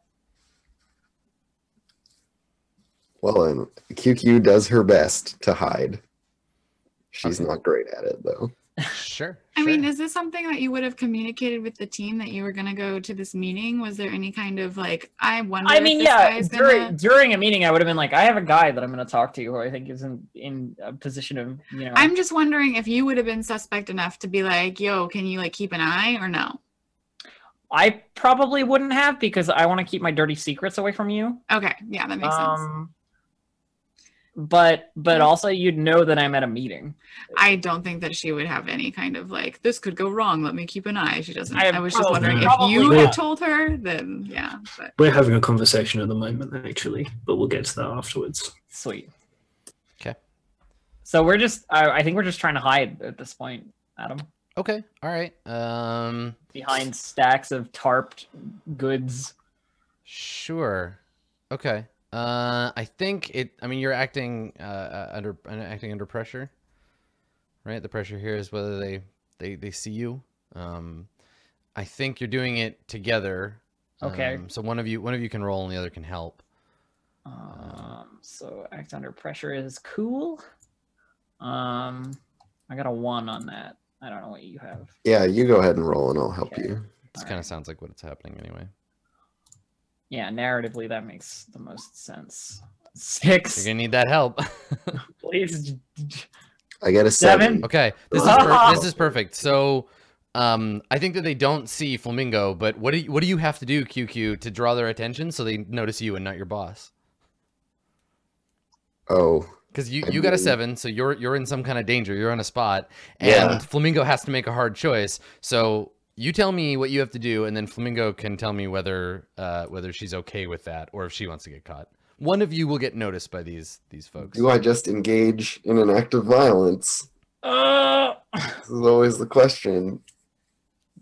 Well, and QQ does her best to hide. She's Okay. not great at it though. Sure. [laughs] I mean, is this something that you would have communicated with the team that you were going to go to this meeting? Was there any kind of like, I wonder? I if mean, this yeah. During gonna... during a meeting, I would have been like, I have a guy that I'm going to talk to who I think is in in a position of you know. I'm just wondering if you would have been suspect enough to be like, "Yo, can you like keep an eye?" or no? I probably wouldn't have because I want to keep my dirty secrets away from you. Okay, yeah, that makes sense. Um, But but also you'd know that I'm at a meeting. I don't think that she would have any kind of like this could go wrong. Let me keep an eye. She doesn't. I I, was just wondering if you not. had told her, then yeah. But We're having a conversation at the moment, actually, but we'll get to that afterwards. Sweet. Okay. So we're just I, I think we're just trying to hide at this point, Adam. Okay. All right. Um. Behind stacks of tarped goods. Sure. Okay. Uh, I think it. I mean, you're acting uh, uh under uh, acting under pressure, right? The pressure here is whether they they they see you. Um, I think you're doing it together. Okay. Um, so one of you one of you can roll and the other can help. Um, so act under pressure is cool. Um, I got a one on that. I don't know what you have. Yeah, you go ahead and roll, and I'll help Okay. you. This All kind right. of sounds like what it's happening anyway. Yeah, narratively that makes the most sense. Six. You're gonna need that help. [laughs] Please. I get a Seven? seven. okay. This is per- this is perfect. So. Um, I think that they don't see Flamingo, but what do you, what do you have to do, QQ, to draw their attention so they notice you and not your boss? Oh, Because you, I you got a seven, so you're you're in some kind of danger. You're on a spot, and Yeah. Flamingo has to make a hard choice. So you tell me what you have to do, and then Flamingo can tell me whether uh, whether she's okay with that or if she wants to get caught. One of you will get noticed by these these folks. do I just engage in an act of violence? Uh, This is always the question.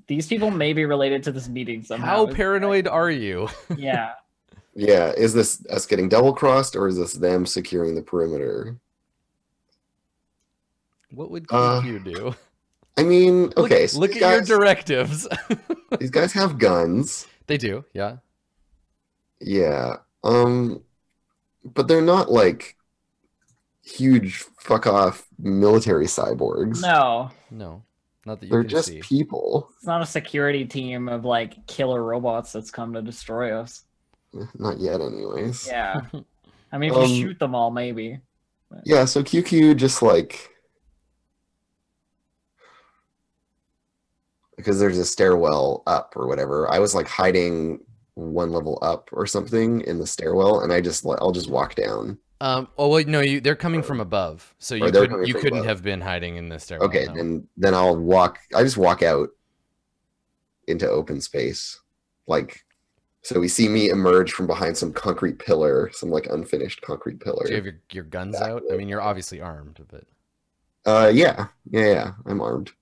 these people may be related to this meeting somehow. How paranoid are you? [laughs] Yeah. Yeah, is this us getting double crossed, or is this them securing the perimeter? What would Uh, QQ do? I mean, Look- okay, so look at guys, your directives. [laughs] these guys have guns. they do, yeah. Yeah. Um but they're not like huge fuck off military cyborgs. No, No, not that you they're can just see. people. it's not a security team of like killer robots that's come to destroy us. [laughs] Not yet anyways. Yeah. [laughs] I mean, if Um, you shoot them all, maybe. Yeah, so QQ just like because there's a stairwell up or whatever. I was like hiding one level up or something in the stairwell, and I just I'll just walk down. Um. Oh well, no. You they're coming from above, so you couldn't you couldn't above. have been hiding in the stairwell. Okay, no. then then I'll walk. I just walk out into open space, like so. We see me emerge from behind some concrete pillar, some like unfinished concrete pillar. Do you have your, your guns out? I mean, you're obviously armed, but Uh, yeah, yeah, yeah. I'm armed.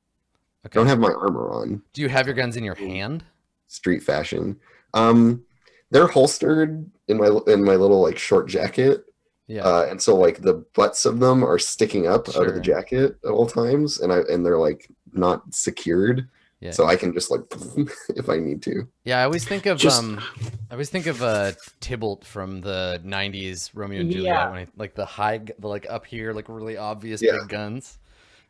Okay. Don't have my armor on. Do you have your guns in your hand? Street fashion. Um, they're holstered in my in my little like short jacket. Yeah. Uh, and so like the butts of them are sticking up out of the jacket at all times, and I and they're like not secured, yeah. so I can just like [laughs] if I need to. yeah. I always think of Just- um. I always think of uh Tybalt from the '90s Romeo and Juliet Yeah. when I, like the high, the like up here, like really obvious Yeah. big guns.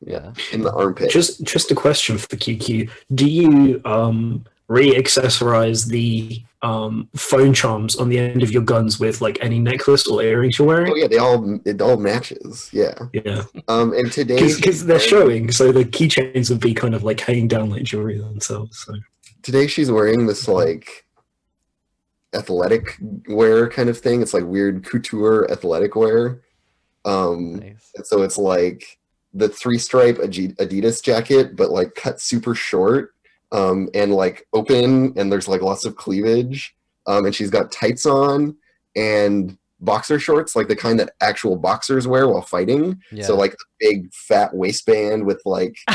Yeah. in the armpit. Just just a question for the QQ. Do you um re-accessorize the um phone charms on the end of your guns with like any necklace or earrings you're wearing? oh yeah, they all it all matches. Yeah. Yeah, Um, and today because they're showing, so the keychains would be kind of like hanging down like jewelry themselves. So today she's wearing this like athletic wear kind of thing. It's like weird couture athletic wear. Um, Nice. and so it's like the three stripe Adidas jacket, but like cut super short um, and like open, and there's like lots of cleavage. Um, and she's got tights on and boxer shorts, like the kind that actual boxers wear while fighting. Yeah. So like a big fat waistband with like [laughs]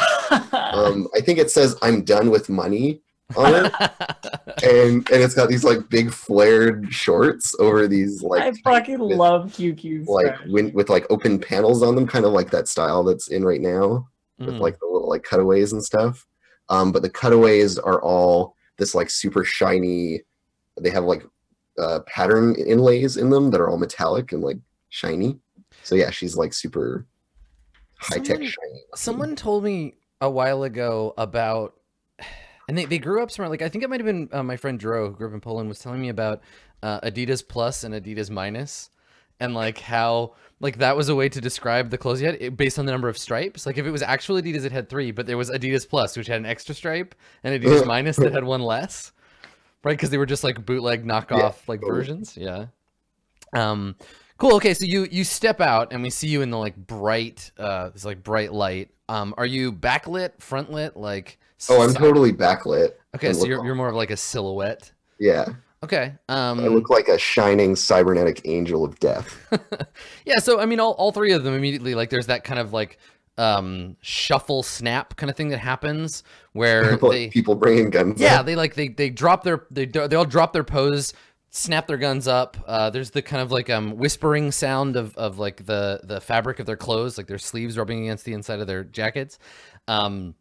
um, I think it says "I'm done with money" on it, [laughs] and and it's got these like big flared shorts over these like I fucking with, love QQ's. like win- with like open panels on them, kind of like that style that's in right now with Mm. like the little like cutaways and stuff. Um, but the cutaways are all this like super shiny. They have like uh, pattern inlays in them that are all metallic and like shiny. So yeah, she's like super high tech shiny. Someone told me a while ago about, and they, they grew up somewhere. Like I think it might have been uh, my friend Dro, who grew up in Poland, was telling me about uh, Adidas Plus and Adidas Minus, and like how like that was a way to describe the clothes you had it- based on the number of stripes. Like if it was actual Adidas, it had three, but there was Adidas Plus, which had an extra stripe, and Adidas Minus that had one less, right? Because they were just like bootleg knockoff like versions. Yeah. Um, Cool. Okay, so you you step out and we see you in the like bright uh this like bright light. Um are you backlit, frontlit, like Oh, I'm totally backlit. Okay, so you're you're more of like a silhouette. Yeah, Okay. Um I look like a shining cybernetic angel of death. [laughs] Yeah, so I mean all, all three of them immediately like there's that kind of like um shuffle snap kind of thing that happens where [laughs] Like they people bringing guns. Yeah, up. they like they they drop their they they all drop their pose, snap their guns up. Uh, there's the kind of like um whispering sound of of like the the fabric of their clothes, like their sleeves rubbing against the inside of their jackets. Um,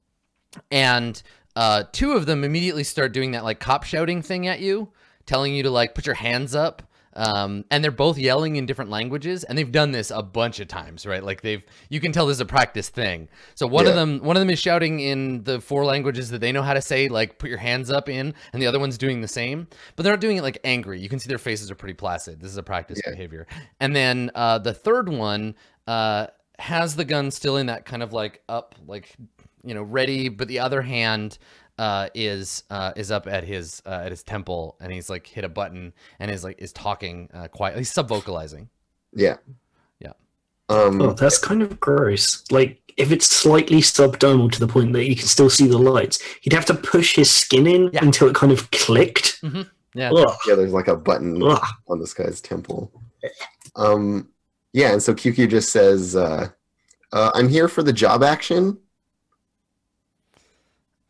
and uh, two of them immediately start doing that like cop shouting thing at you, telling you to like put your hands up. Um, and they're both yelling in different languages, and they've done this a bunch of times, right? Like they've, you can tell this is a practice thing. So one of them, one of them is shouting in the four languages that they know how to say, like put your hands up in, and the other one's doing the same, but they're not doing it like angry. You can see their faces are pretty placid. This is a practice Yeah. behavior. And then uh, the third one uh, has the gun still in that kind of like up, like you know, ready, but the other hand uh, is uh, is up at his uh, at his temple, and he's like hit a button and is like is talking uh, quiet. He's sub vocalizing. yeah, Yeah. Um, Oh, that's kind of gross. Like, if it's slightly subdermal to the point that you can still see the lights, he'd have to push his skin in Yeah. until it kind of clicked. Yeah. Ugh. yeah, there's like a button Ugh. on this guy's temple. Um, yeah, and so QQ just says, uh, uh, "I'm here for the job action."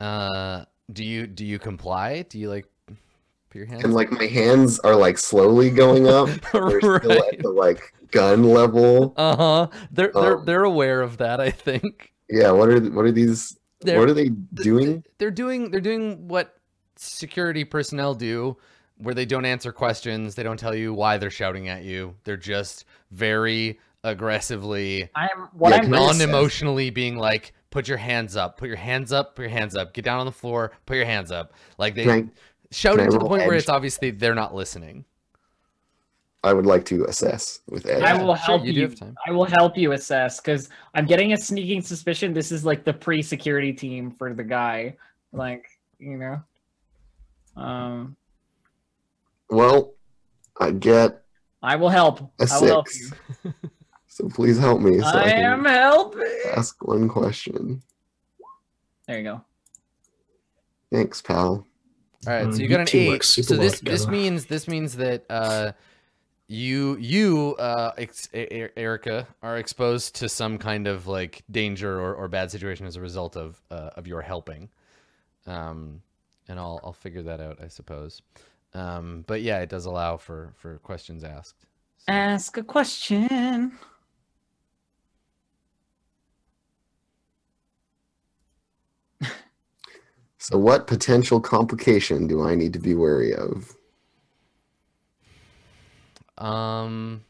Uh, do you do you comply? Do you like put your hands? and like my hands are like slowly going up. [laughs] They're still right. at the like gun level. Uh huh. They're they're Um, they're aware of that. I think Yeah, what are what are these? they're what are they doing? they're doing they're doing what security personnel do, where they don't answer questions. They don't tell you why they're shouting at you. They're just very aggressively, I'm what Yeah, I'm non-emotionally being like, "Put your hands up. Put your hands up. Put your hands up. Get down on the floor. Put your hands up." Like they Can I? shouting to the roll point where it's obviously they're not listening. I would like to assess with Ed. I will Sure, help you you. I will help you assess because I'm getting a sneaking suspicion this is like the pre-security team for the guy. Like, you know. Um Well, I get I will help. a I will help you. [laughs] So please help me so I, I am helping. ask one question. There you go. Thanks, pal. All right, so you you got an eight. So well this this means this means that uh, you you uh, ex- E- Erica are exposed to some kind of like danger or, or bad situation as a result of uh, of your helping. Um, and I'll I'll figure that out, I suppose. Um, but yeah, it does allow for for questions asked. So- Ask a question. So, what potential complication do I need to be wary of? Um.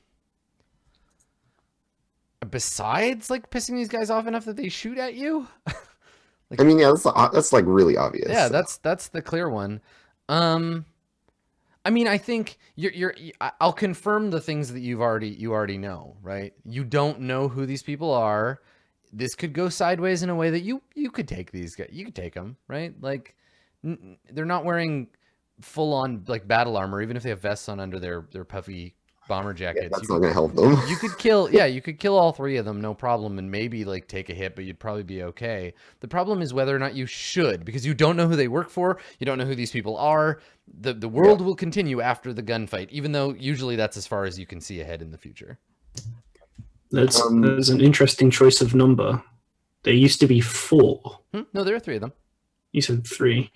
Besides, like pissing these guys off enough that they shoot at you. [laughs] I mean, yeah, that's that's like really obvious. yeah so- that's that's the clear one um i mean i think you're you're i'll confirm the things that you've already you already know right you don't know who these people are this could go sideways in a way that you you could take these guys you could take them right? Like they're not wearing full on like battle armor even if they have vests on under their their puffy bomber yeah, jackets that's you not could- gonna help them. you could kill yeah you could kill all three of them no problem and maybe like take a hit but you'd probably be okay. The problem is whether or not you should because you don't know who they work for you don't know who these people are. The the world will continue after the gunfight even though usually that's as far as you can see ahead in the future That's, Um, that's an interesting choice of number. There used to be four. Hmm? no there are three of them You said three.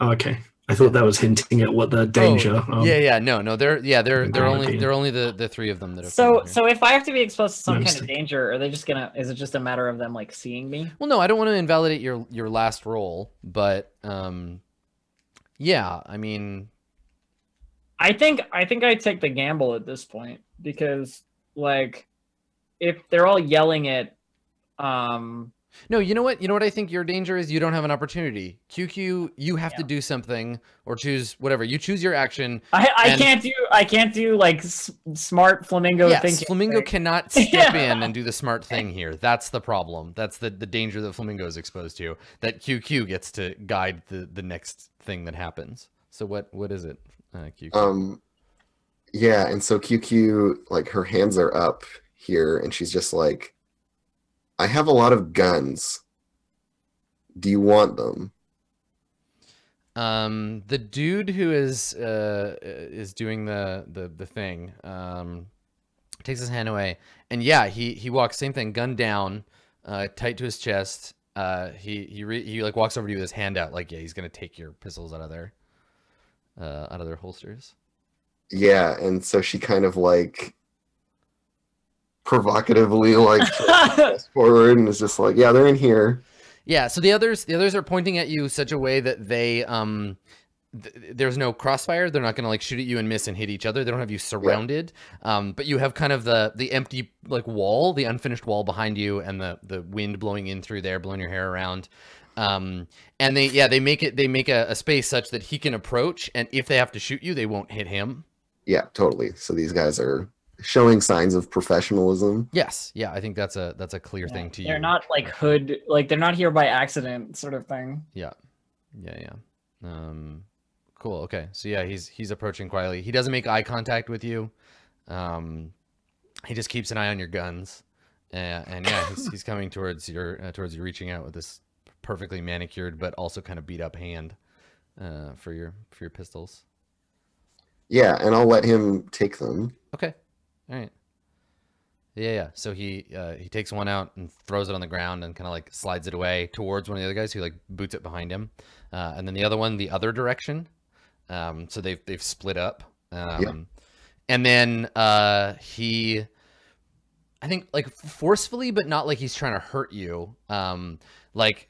Oh, okay. I thought that was hinting at what the danger. um, yeah yeah no no they're yeah they're they're Oh, only okay. they're only the the three of them that have So, come in here. so if I have to be exposed to some kind of danger, are they just gonna? Is it just a matter of them like seeing me? well no i don't want to invalidate your your last roll but um yeah i mean I think I think I take the gamble at this point because like if they're all yelling it, um, No, you know what? You know what I think your danger is? You don't have an opportunity. QQ, you have to do something or choose whatever. You choose your action. I I And- can't do I can't do like s- smart flamingo yes, thinking. Flamingo thing. cannot [laughs] step Yeah. in and do the [laughs] smart thing here. That's the problem. That's the, the danger that Flamingo is exposed to. That QQ gets to guide the, the next thing that happens. So what what is it, uh, QQ? Um, Yeah, and so QQ, like her hands are up here, and she's just like, I have a lot of guns. Do you want them? Um, the dude who is uh is doing the the the thing um takes his hand away, and yeah, he he walks same thing, gun down, uh, tight to his chest. Uh, he he re- he like walks over to you with his hand out, like yeah, he's gonna take your pistols out of their uh out of their holsters. Yeah, and so she kind of like provocatively like [laughs] forward and is just like, yeah, they're in here. Yeah, so the others the others are pointing at you such a way that they um th- there's no crossfire. They're not going to like shoot at you and miss and hit each other. They don't have you surrounded. Um but you have kind of the the empty like wall, the unfinished wall behind you and the the wind blowing in through there, blowing your hair around. Um and they yeah, they make it they make a, a space such that he can approach and if they have to shoot you, they won't hit him. Yeah, totally. So these guys are showing signs of professionalism. Yes. Yeah, I think that's a that's a clear thing to you. They're not like hood, like they're not here by accident, sort of thing. Yeah, yeah, yeah. Um, cool. Okay, so yeah, he's he's approaching quietly. He doesn't make eye contact with you. Um, he just keeps an eye on your guns, and, and yeah, he's, he's coming towards your uh, towards you, reaching out with this perfectly manicured but also kind of beat up hand uh, for your for your pistols. Yeah, and I'll let him take them. Okay, all right. Yeah, yeah. So he uh, he takes one out and throws it on the ground and kind of like slides it away towards one of the other guys who like boots it behind him, uh, and then the other one the other direction. Um, so they've they've split up. Um, and then uh, he, I think like forcefully, but not like he's trying to hurt you. Um, like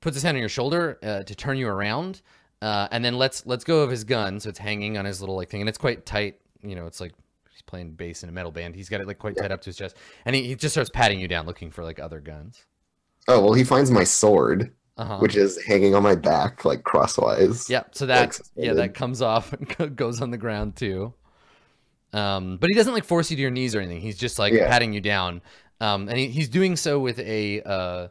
puts his hand on your shoulder uh, to turn you around, uh, and then let's let's go of his gun. So it's hanging on his little like thing, and it's quite tight. You know, it's like he's playing bass in a metal band. He's got it like quite tight up to his chest, and he, he just starts patting you down, looking for like other guns. Oh well, he finds my sword, Uh-huh. which is hanging on my back, like crosswise. Yeah, so that like, yeah, that comes off and [laughs] goes on the ground too. Um, but he doesn't like force you to your knees or anything. He's just like Yeah. patting you down. Um, and he, he's doing so with a uh,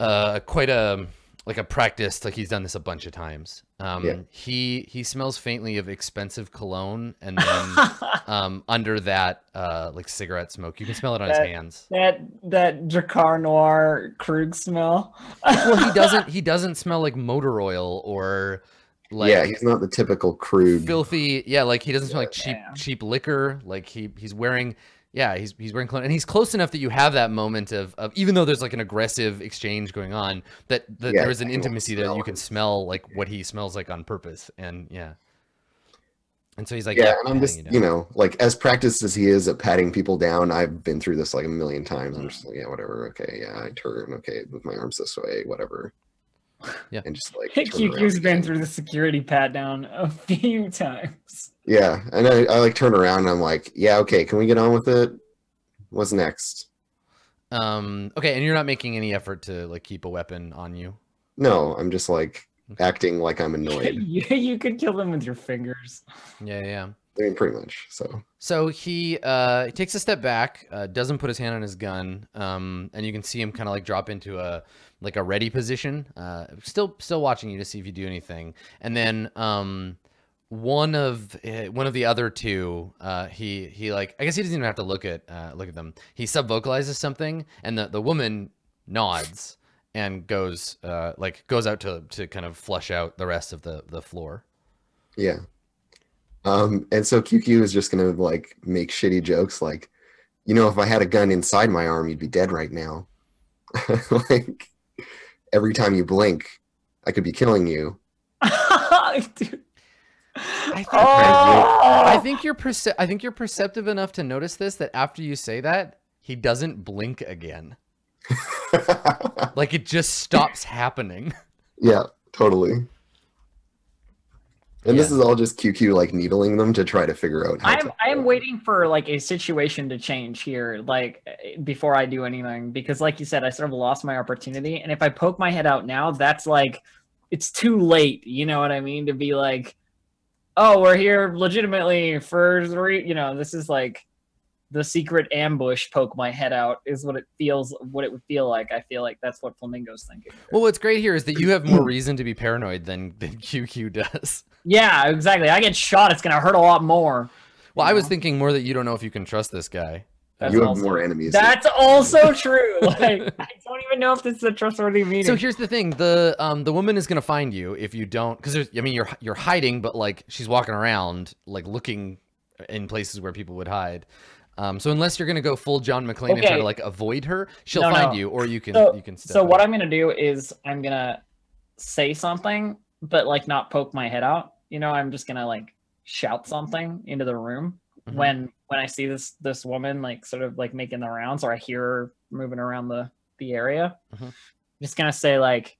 uh, quite a like a practice. Like he's done this a bunch of times. Um, Yeah. he he smells faintly of expensive cologne, and then [laughs] um, under that uh, like cigarette smoke. You can smell it on his hands. that that Drakkar Noir Krug smell. Well, he [laughs] doesn't he doesn't smell like motor oil or like yeah, he's not the typical crude. filthy yeah like he doesn't smell like cheap Yeah. cheap liquor like he he's wearing yeah he's he's wearing cologne and he's close enough that you have that moment of, of even though there's like an aggressive exchange going on that, that Yeah, there's an intimacy there that you can smell like what he smells like on purpose and yeah and so he's like yeah, yeah, and I'm just, down. you know, like as practiced as he is at patting people down, I've been through this like a million times. I'm mm-hmm. just like, yeah, whatever. Okay, yeah, I turn. Okay, move my arms this way, whatever. Yeah. and just like turn QQ's been through the security pat down a [laughs] few times. Yeah, and I, I like turn around and I'm like, yeah, okay, can we get on with it? What's next? um okay and you're not making any effort to like keep a weapon on you No, I'm just like acting like I'm annoyed. [laughs] you, you could kill them with your fingers. yeah yeah I mean, pretty much. So So he uh, he takes a step back, uh, doesn't put his hand on his gun, um, and you can see him kind of like drop into a like a ready position, uh, still still watching you to see if you do anything. And then um, one of uh, one of the other two, uh, he he like I guess he doesn't even have to look at uh, look at them. He sub vocalizes something, and the the woman nods and goes uh, like goes out to to kind of flush out the rest of the the floor. yeah. Um, and so QQ is just gonna like make shitty jokes like, you know, if I had a gun inside my arm, you'd be dead right now. [laughs] like every time you blink, I could be killing you. [laughs] Dude. I think, Oh! I think you're perce- I think you're perceptive enough to notice this that after you say that, he doesn't blink again. [laughs] Like it just stops happening. yeah, totally. And this is all just QQ like needling them to try to figure out how I'm to I am waiting for like a situation to change here, like eh, before I do anything, because like you said, I sort of lost my opportunity, and if I poke my head out now, that's like it's too late. You know what I mean? To be like, oh, we're here legitimately for the you know, this is like the secret ambush poke my head out is what it feels what it would feel like. I feel like that's what Flamingo's thinking. Well, what's great here is that you have more [clears throat] reason to be paranoid than than [laughs] QQ does. Yeah, exactly. I get shot, it's gonna hurt a lot more. Well, I was thinking more that you don't know if you can trust this guy. That's you have also- more enemies. That's also [laughs] true. [laughs] Like I don't even know if this is a trustworthy meeting. So here's the thing: the um the woman is gonna find you if you don't, because there's I mean you're you're hiding, but like she's walking around like looking in places where people would hide. Um, so unless you're gonna go full John McClane and try to like avoid her, she'll No, find no. you, or you can so, you can. So what. I'm gonna do is I'm gonna say something, but like not poke my head out. You know, I'm just gonna like shout something into the room Mhm. when when I see this this woman like sort of like making the rounds, or I hear her moving around the the area. Mhm. I'm just gonna say like.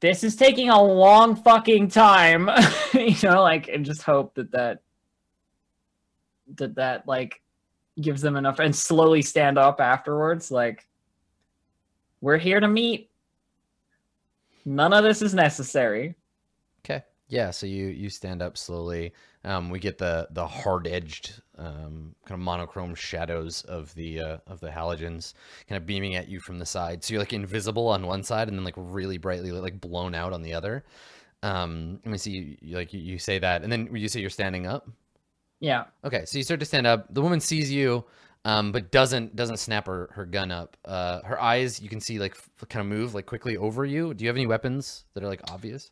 This is taking a long fucking time, [laughs] you know, like, and just hope that that that that like gives them enough and slowly stand up afterwards like we're here to meet none of this is necessary Okay. Yeah. So you you stand up slowly. Um, we get the the hard edged um, kind of monochrome shadows of the uh, of the halogens kind of beaming at you from the side. So you're like invisible on one side and then like really brightly like blown out on the other. Um, let me see. You, you like you, you say that, and then you say you're standing up. Yeah Okay, so you start to stand up. The woman sees you, um, but doesn't doesn't snap her, her gun up. Uh, her eyes you can see like f- kind of move like quickly over you. Do you have any weapons that are like obvious?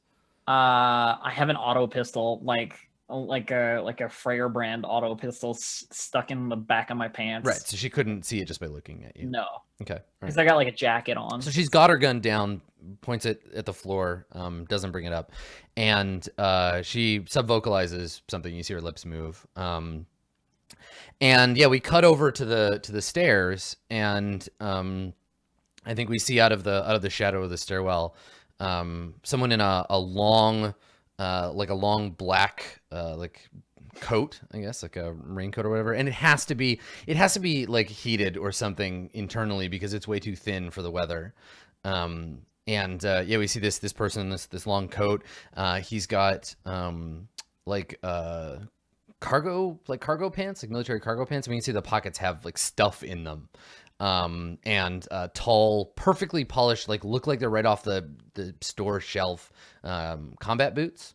uh i have an auto pistol like like a like a Freyr brand auto pistol s- stuck in the back of my pants Right. So she couldn't see it just by looking at you. no Okay. because right. i got like a jacket on So she's got her gun down, points it at the floor, um, doesn't bring it up, and uh, she subvocalizes something. You see her lips move. Um, and yeah, we cut over to the to the stairs, and um, I think we see out of the out of the shadow of the stairwell, um, someone in a, a long, uh, like a long black, uh, like coat, I guess, like a raincoat or whatever. And it has to be, it has to be like heated or something internally because it's way too thin for the weather. Um, and uh, yeah, we see this this person this this long coat. Uh, he's got um, like uh, cargo like cargo pants, like military cargo pants. I mean, you can see the pockets have like stuff in them. Um, and uh, tall, perfectly polished, like look like they're right off the the store shelf. Um, combat boots.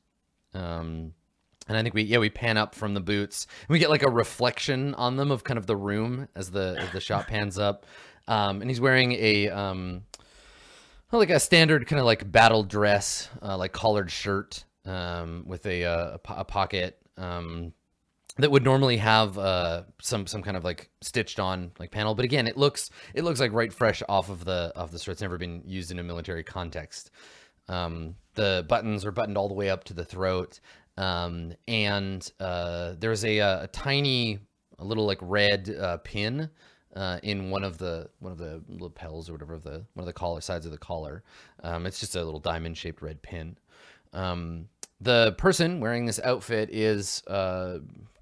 Um, and I think we yeah we pan up from the boots. And we get like a reflection on them of kind of the room as the as the shot pans up. Um, and he's wearing a um, like a standard kind of like battle dress, uh, like collared shirt um, with a, uh, a, a pocket um, that would normally have uh, some some kind of like stitched on like panel. But again, it looks it looks like right fresh off of the off the store. It's never been used in a military context. Um, the buttons are buttoned all the way up to the throat, um, and uh, there's a, a, a tiny, a little like red uh, pin uh, in one of the one of the lapels or whatever of the one of the collar sides of the collar. Um, it's just a little diamond shaped red pin. Um, the person wearing this outfit is uh,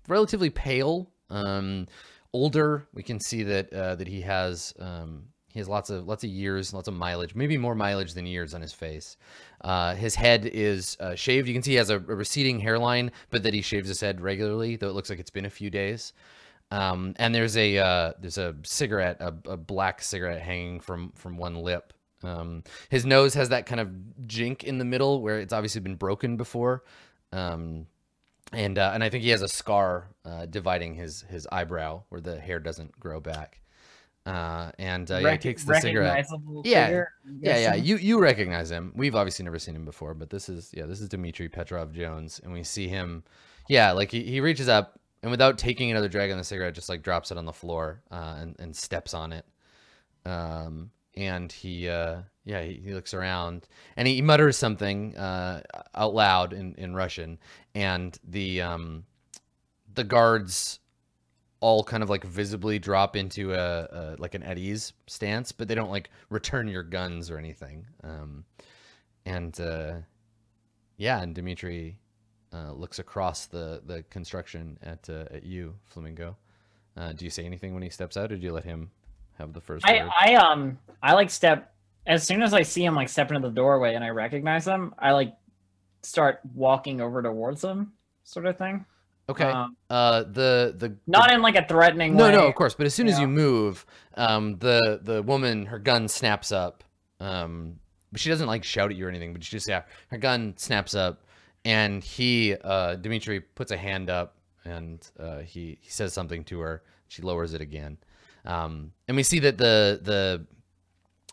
relatively pale, um, older. We can see that uh, that he has um, he has lots of lots of years, lots of mileage, maybe more mileage than years on his face. Uh, his head is uh, shaved. You can see he has a, a receding hairline, but that he shaves his head regularly, though it looks like it's been a few days. Um, and there's a uh, there's a cigarette, a, a black cigarette hanging from from one lip. Um, his nose has that kind of jink in the middle where it's obviously been broken before. Um, and uh, and I think he has a scar uh, dividing his his eyebrow where the hair doesn't grow back. Uh, and uh, yeah, he takes the cigarette. recognizable Yeah, figure, Yeah, yeah, you you recognize him. We've obviously never seen him before, but this is yeah, this is Dmitry Petrov Jones, and we see him. Yeah, like he, he reaches up and without taking another drag on the cigarette, just like drops it on the floor uh, and and steps on it. Um, and he uh, yeah he, he looks around and he mutters something uh, out loud in in Russian, and the um the guards all kind of like visibly drop into a, a like an ease stance, but they don't like return your guns or anything. Um, and uh, yeah, and Dimitri uh, looks across the the construction at uh, at you, Flamingo. Uh, do you say anything when he steps out, or do you let him have the first I, word? I um I like step as soon as I see him like step into the doorway and I recognize him, I like start walking over towards him, sort of thing. Okay. Um, uh, the the not in like a threatening no way. no of course, but as soon as you move, um, the the woman her gun snaps up. Um, but she doesn't like shout at you or anything. But she just yeah, her gun snaps up, and he uh Dimitri puts a hand up and uh, he he says something to her. She lowers it again, um, and we see that the the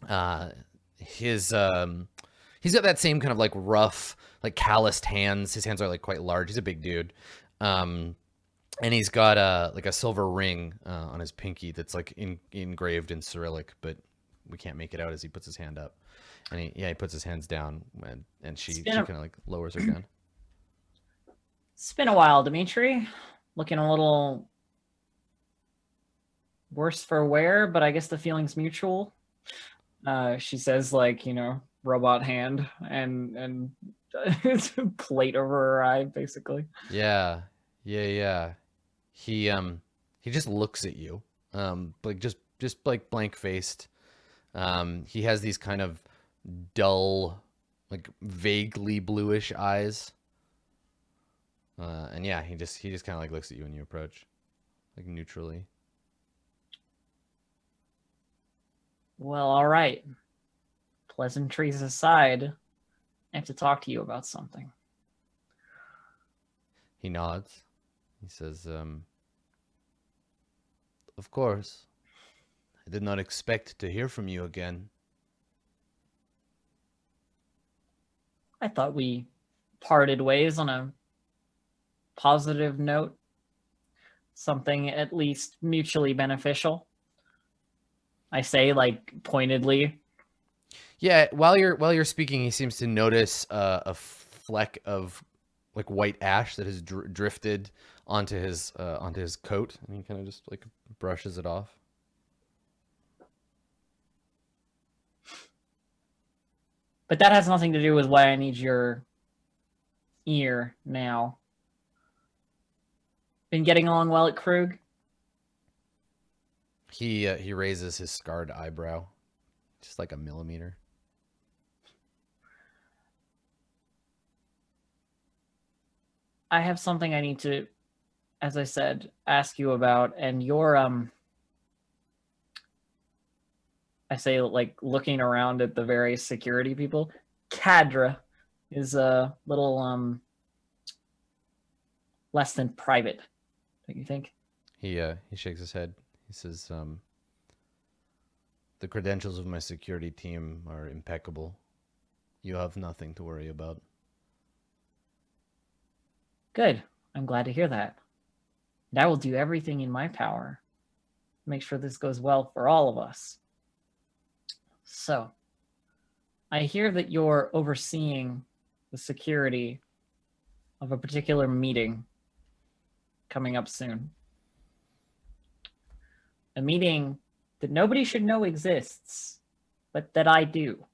uh his um he's got that same kind of like rough like calloused hands. His hands are like quite large. He's a big dude. Um and he's got a like a silver ring uh, on his pinky that's like in, engraved in cyrillic but we can't make it out as he puts his hand up. And he yeah he puts his hands down and and she, she kind of like lowers her gun It's been a while, Dimitri. Looking a little worse for wear, but I guess the feeling's mutual. Uh, she says, like, you know, robot hand and and it's [laughs] plate over her eye, basically. Yeah, yeah, yeah. He um he just looks at you, um, like just just like blank faced. Um, he has these kind of dull, like vaguely bluish eyes. Uh, and yeah, he just he just kind of like looks at you when you approach, like neutrally. Well, all right. Pleasantries aside, I have to talk to you about something. He nods. He says, um, "Of course. I did not expect to hear from you again." I thought we parted ways on a positive note, something at least mutually beneficial. I say like pointedly. Yeah, while you're while you're speaking, he seems to notice uh, a fleck of like white ash that has dr- drifted onto his uh, onto his coat, and he kind of just like brushes it off. But that has nothing to do with why I need your ear now. Been getting along well at Krug? He uh, he raises his scarred eyebrow, just like a millimeter. I have something I need to, as I said, ask you about, and your um. I say like looking around at the various security people. Cadra is a little um. Less than private, don't you think? He uh, he shakes his head. He says, um, "The credentials of my security team are impeccable. You have nothing to worry about." Good. I'm glad to hear that. And I will do everything in my power to make sure this goes well for all of us. So, I hear that you're overseeing the security of a particular meeting coming up soon. A meeting that nobody should know exists, but that I do.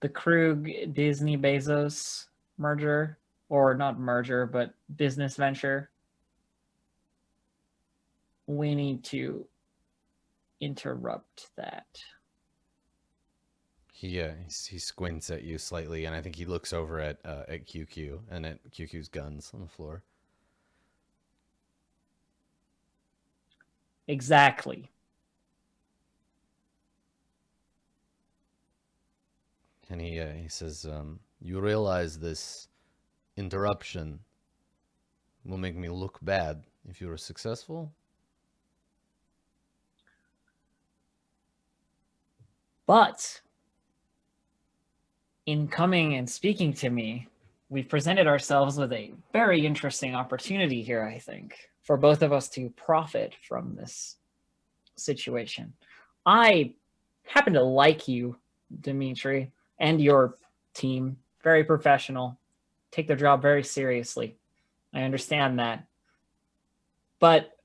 the Krug Disney Bezos merger, or not merger, but business venture. We need to interrupt that. He uh, he, he squints at you slightly, and I think he looks over at uh, at QQ and at QQ's guns on the floor. Exactly. And he uh, he says, um, "You realize this interruption will make me look bad if you are successful." But in coming and speaking to me, we've presented ourselves with a very interesting opportunity here, I think, for both of us to profit from this situation. I happen to like you, Dimitri, and your team. Very professional. Take their job very seriously. I understand that. But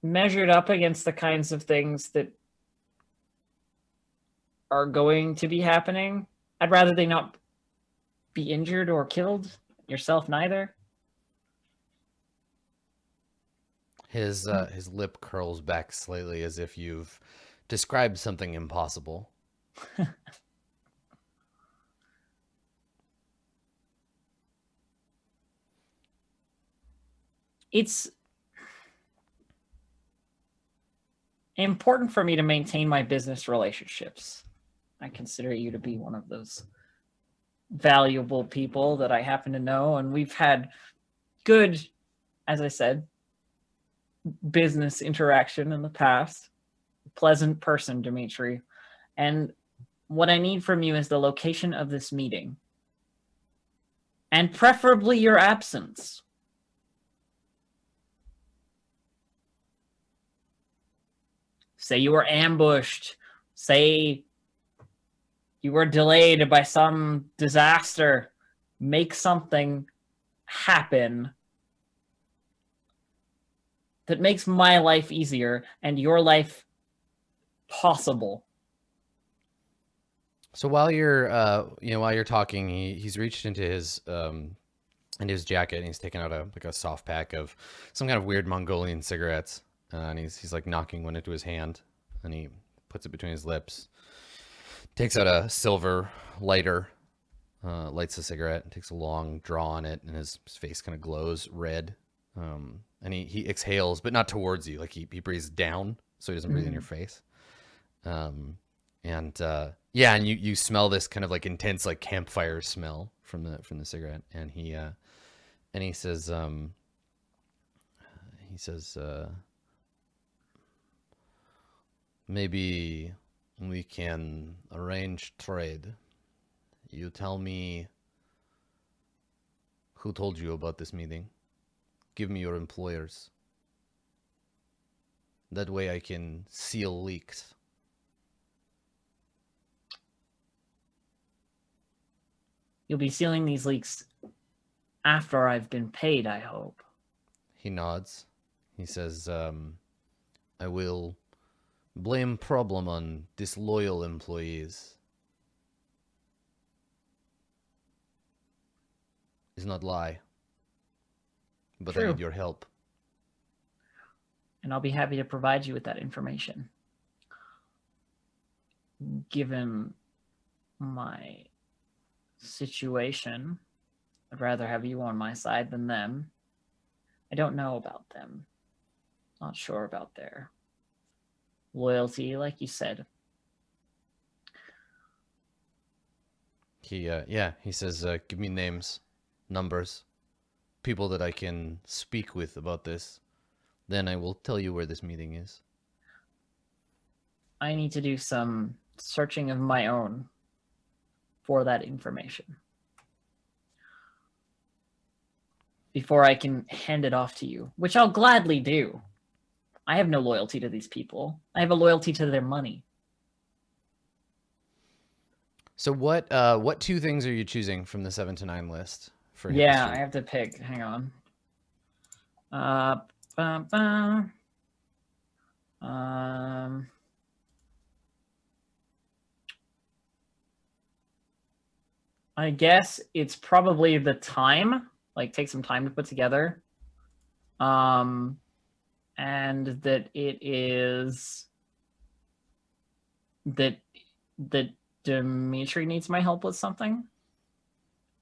measured up against the kinds of things that are going to be happening, I'd rather they not be injured or killed. Yourself neither. His uh, his lip curls back slightly as if you've described something impossible. [laughs] it's important for me to maintain my business relationships. I consider you to be one of those valuable people that I happen to know. And we've had good, as I said, business interaction in the past. Pleasant person, Dimitri. And what I need from you is the location of this meeting. And preferably your absence. Say you were ambushed. Say you were delayed by some disaster. Make something happen that makes my life easier and your life possible. So while you're, uh, you know, while you're talking, he, he's reached into his, um, into his jacket and he's taken out a like a soft pack of some kind of weird Mongolian cigarettes, uh, and he's he's like knocking one into his hand, and he puts it between his lips. Takes out a silver lighter, uh, lights a cigarette, takes a long draw on it, and his, his face kind of glows red. Um, and he he exhales, but not towards you. Like he he breathes down, so he doesn't breathe in your face. Um, and uh, yeah, and you you smell this kind of like intense like campfire smell from the from the cigarette, and he uh, and he says um, he says uh, maybe we can arrange trade. You tell me who told you about this meeting. Give me your employers. That way I can seal leaks. You'll be sealing these leaks after I've been paid, I hope. He nods. He says, um, I will blame problem on disloyal employees. Is not lie. But I True. need your help. and I'll be happy to provide you with that information. Given my situation, I'd rather have you on my side than them. I don't know about them. Not sure about their loyalty, like you said. He, uh, yeah, he says, uh, give me names, numbers, people that I can speak with about this. Then I will tell you where this meeting is. I need to do some searching of my own for that information before I can hand it off to you, which I'll gladly do. I have no loyalty to these people. I have a loyalty to their money. So what, uh, what two things are you choosing from the seven to nine list for Yeah, I have to pick. Hang on. Uh, ba, ba. Um, I guess it's probably the time. Like, take some time to put together. Um, and that it is that that Dimitri needs my help with something.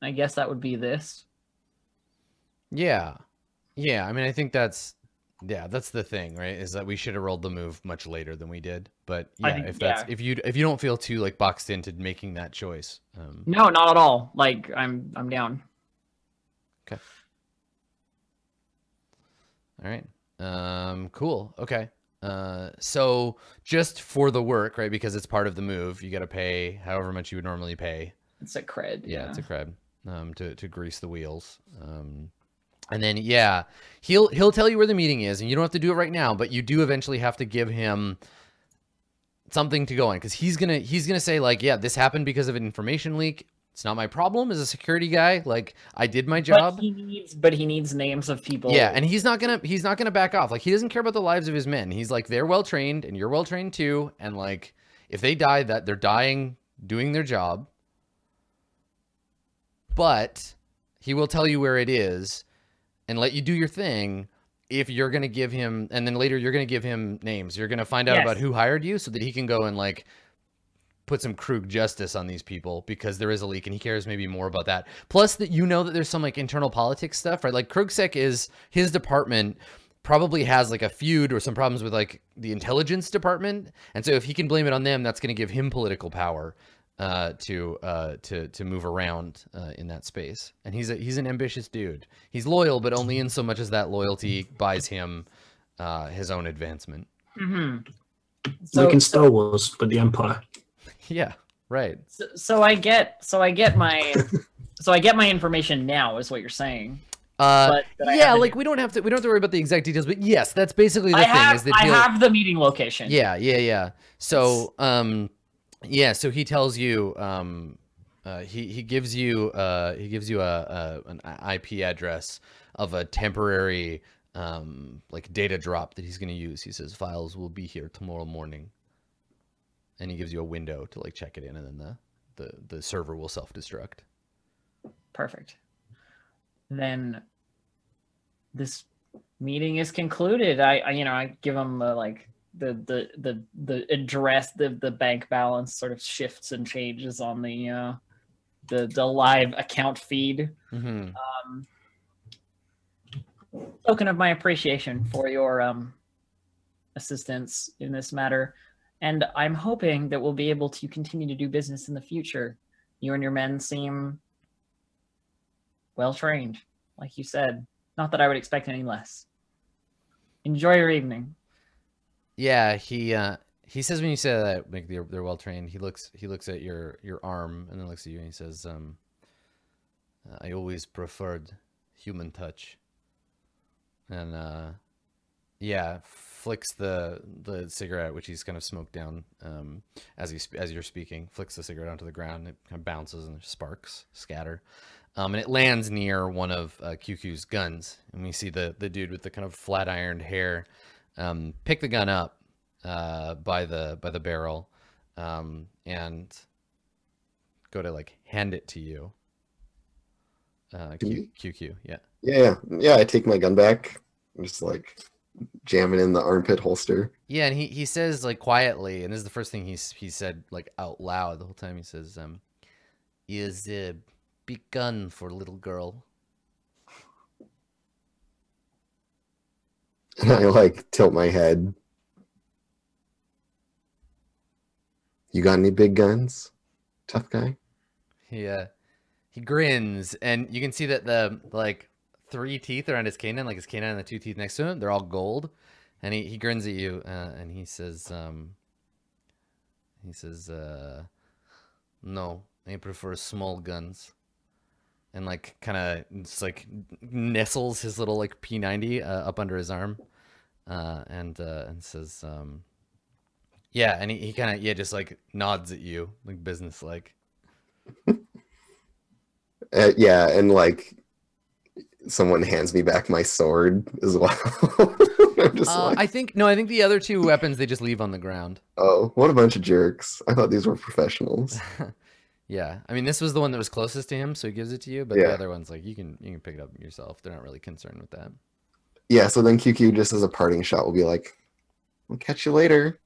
I guess that would be this. Yeah. Yeah. I mean, I think that's, yeah, that's the thing, right? Is that we should have rolled the move much later than we did. But yeah, think- if that's, yeah. if you, if you don't feel too like boxed into making that choice. Um, No, not at all. Like I'm I'm down. Okay. All right. Um, cool. Okay. Uh, so just for the work, right? Because it's part of the move, you got to pay however much you would normally pay. It's a cred. Yeah, Yeah. it's a crab. Um, to to grease the wheels. Um, and then yeah, he'll he'll tell you where the meeting is, and you don't have to do it right now, but you do eventually have to give him something to go on because he's gonna he's gonna say like, yeah, this happened because of an information leak. It's not my problem as a security guy. Like I did my job. But he needs but he needs names of people. Yeah, and he's not gonna he's not gonna back off. Like he doesn't care about the lives of his men. He's like they're well trained and you're well trained too. And like if they die, that they're dying doing their job. But he will tell you where it is and let you do your thing if you're gonna give him and then later you're gonna give him names. You're gonna find out Yes. about who hired you so that he can go and like put some Krug justice on these people because there is a leak and he cares maybe more about that. Plus that you know that there's some like internal politics stuff, right? Like Krugsec is his department probably has like a feud or some problems with like the intelligence department. And so if he can blame it on them, that's going to give him political power uh, to uh, to to move around uh, in that space. And he's a, he's an ambitious dude. He's loyal, but only in so much as that loyalty buys him uh, his own advancement. hmm like in Star Wars, but the Empire. [laughs] Yeah, right. so, so I get so I get my so I get my information now is what you're saying. Uh, But yeah, like we don't have to we don't have to worry about the exact details, but yes, that's basically the I thing. have is that I have the meeting location. Yeah, yeah, yeah. So, um, yeah. So he tells you, um, uh, he he gives you, uh, he gives you a, a an IP address of a temporary, um, like data drop that he's going to use. He says files will be here tomorrow morning, and he gives you a window to like check it in, and then the the the server will self destruct. Perfect. Then this meeting is concluded. I, I you know, I give the like the the the the address, the the bank balance sort of shifts and changes on the uh the the live account feed. Mm-hmm. Um token of my appreciation for your um assistance in this matter. And I'm hoping that we'll be able to continue to do business in the future. You and your men seem well trained, like you said. Not that I would expect any less. Enjoy your evening. Yeah, he uh he says when you say that like they're, they're well trained, he looks he looks at your your arm and then looks at you and he says, um I always preferred human touch. And uh yeah, flicks the the cigarette which he's kind of smoked down um as he as you're speaking, flicks the cigarette onto the ground, it kind of bounces and sparks scatter. Um, and it lands near one of uh, QQ's guns, and we see the the dude with the kind of flat ironed hair um, pick the gun up uh, by the by the barrel um, and go to like hand it to you. Uh, Q? QQ, yeah. Yeah, yeah. I take my gun back, and just like jamming in the armpit holster. Yeah, and he, he says like quietly, and this is the first thing he's he said like out loud the whole time. He says, um, "Is a big gun for little girl." And I like tilt my head. You got any big guns, tough guy? He uh, he grins, and you can see that the like three teeth around his canine, like his canine and the two teeth next to him, they're all gold. And he, he grins at you, uh, and he says, um, he says, uh, no, I prefer small guns. And like kind of just like nestles his little like P90 uh, up under his arm, uh, and uh, and says, um, yeah, and he, he kind of yeah just like nods at you like business like. [laughs] Uh, yeah, and like someone hands me back my sword as well. [laughs] Just Uh, like, I think no, I think the other two weapons they just leave on the ground. oh, what a bunch of jerks! I thought these were professionals. [laughs] Yeah, I mean this was the one that was closest to him, so he gives it to you. But the other one's like you can you can pick it up yourself. They're not really concerned with that. Yeah, so then QQ just as a parting shot will be like, "We'll catch you later."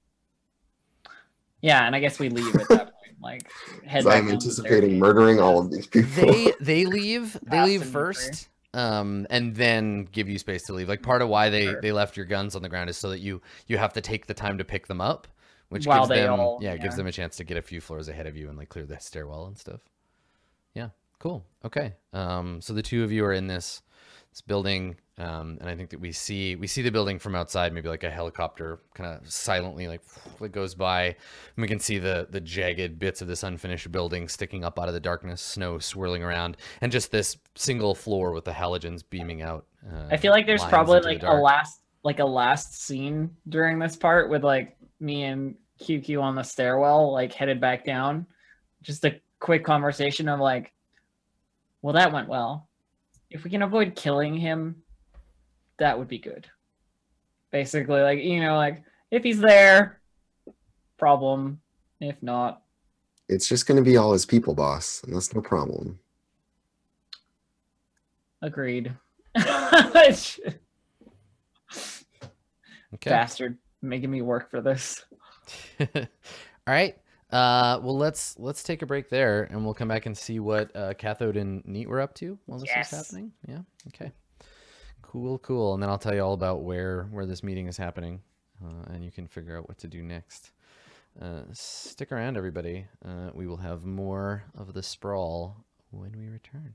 Yeah, and I guess we leave at that point. Like [laughs] head 'cause back I'm anticipating staircase. murdering all of these people. They [laughs] they leave they leave first, um, and then give you space to leave. Like part of why they Sure. they left your guns on the ground is so that you you have to take the time to pick them up, which While gives them all- yeah, it gives them a chance to get a few floors ahead of you and like clear the stairwell and stuff. Yeah, cool. Okay, um, so the two of you are in this this building, um, and I think that we see we see the building from outside, maybe like a helicopter kind of silently like that goes by, and we can see the the jagged bits of this unfinished building sticking up out of the darkness, snow swirling around, and just this single floor with the halogens beaming out. Uh, I feel like there's probably into the like a last like a last scene during this part with like me and QQ on the stairwell, like headed back down. Just a quick conversation of like, well, that went well. If we can avoid killing him, that would be good. Basically, like you know, like if he's there, problem. If not, It's just going to be all his people, boss, and that's no problem. agreed. [laughs] Okay. Bastard, making me work for this. [laughs] All right. Uh, well, let's let's take a break there, and we'll come back and see what uh, Cathode and Neat were up to while this Yes. was happening. Yeah. Okay. Cool, cool. And then I'll tell you all about where where this meeting is happening, uh, and you can figure out what to do next. Uh, stick around, everybody. Uh, we will have more of the sprawl when we return.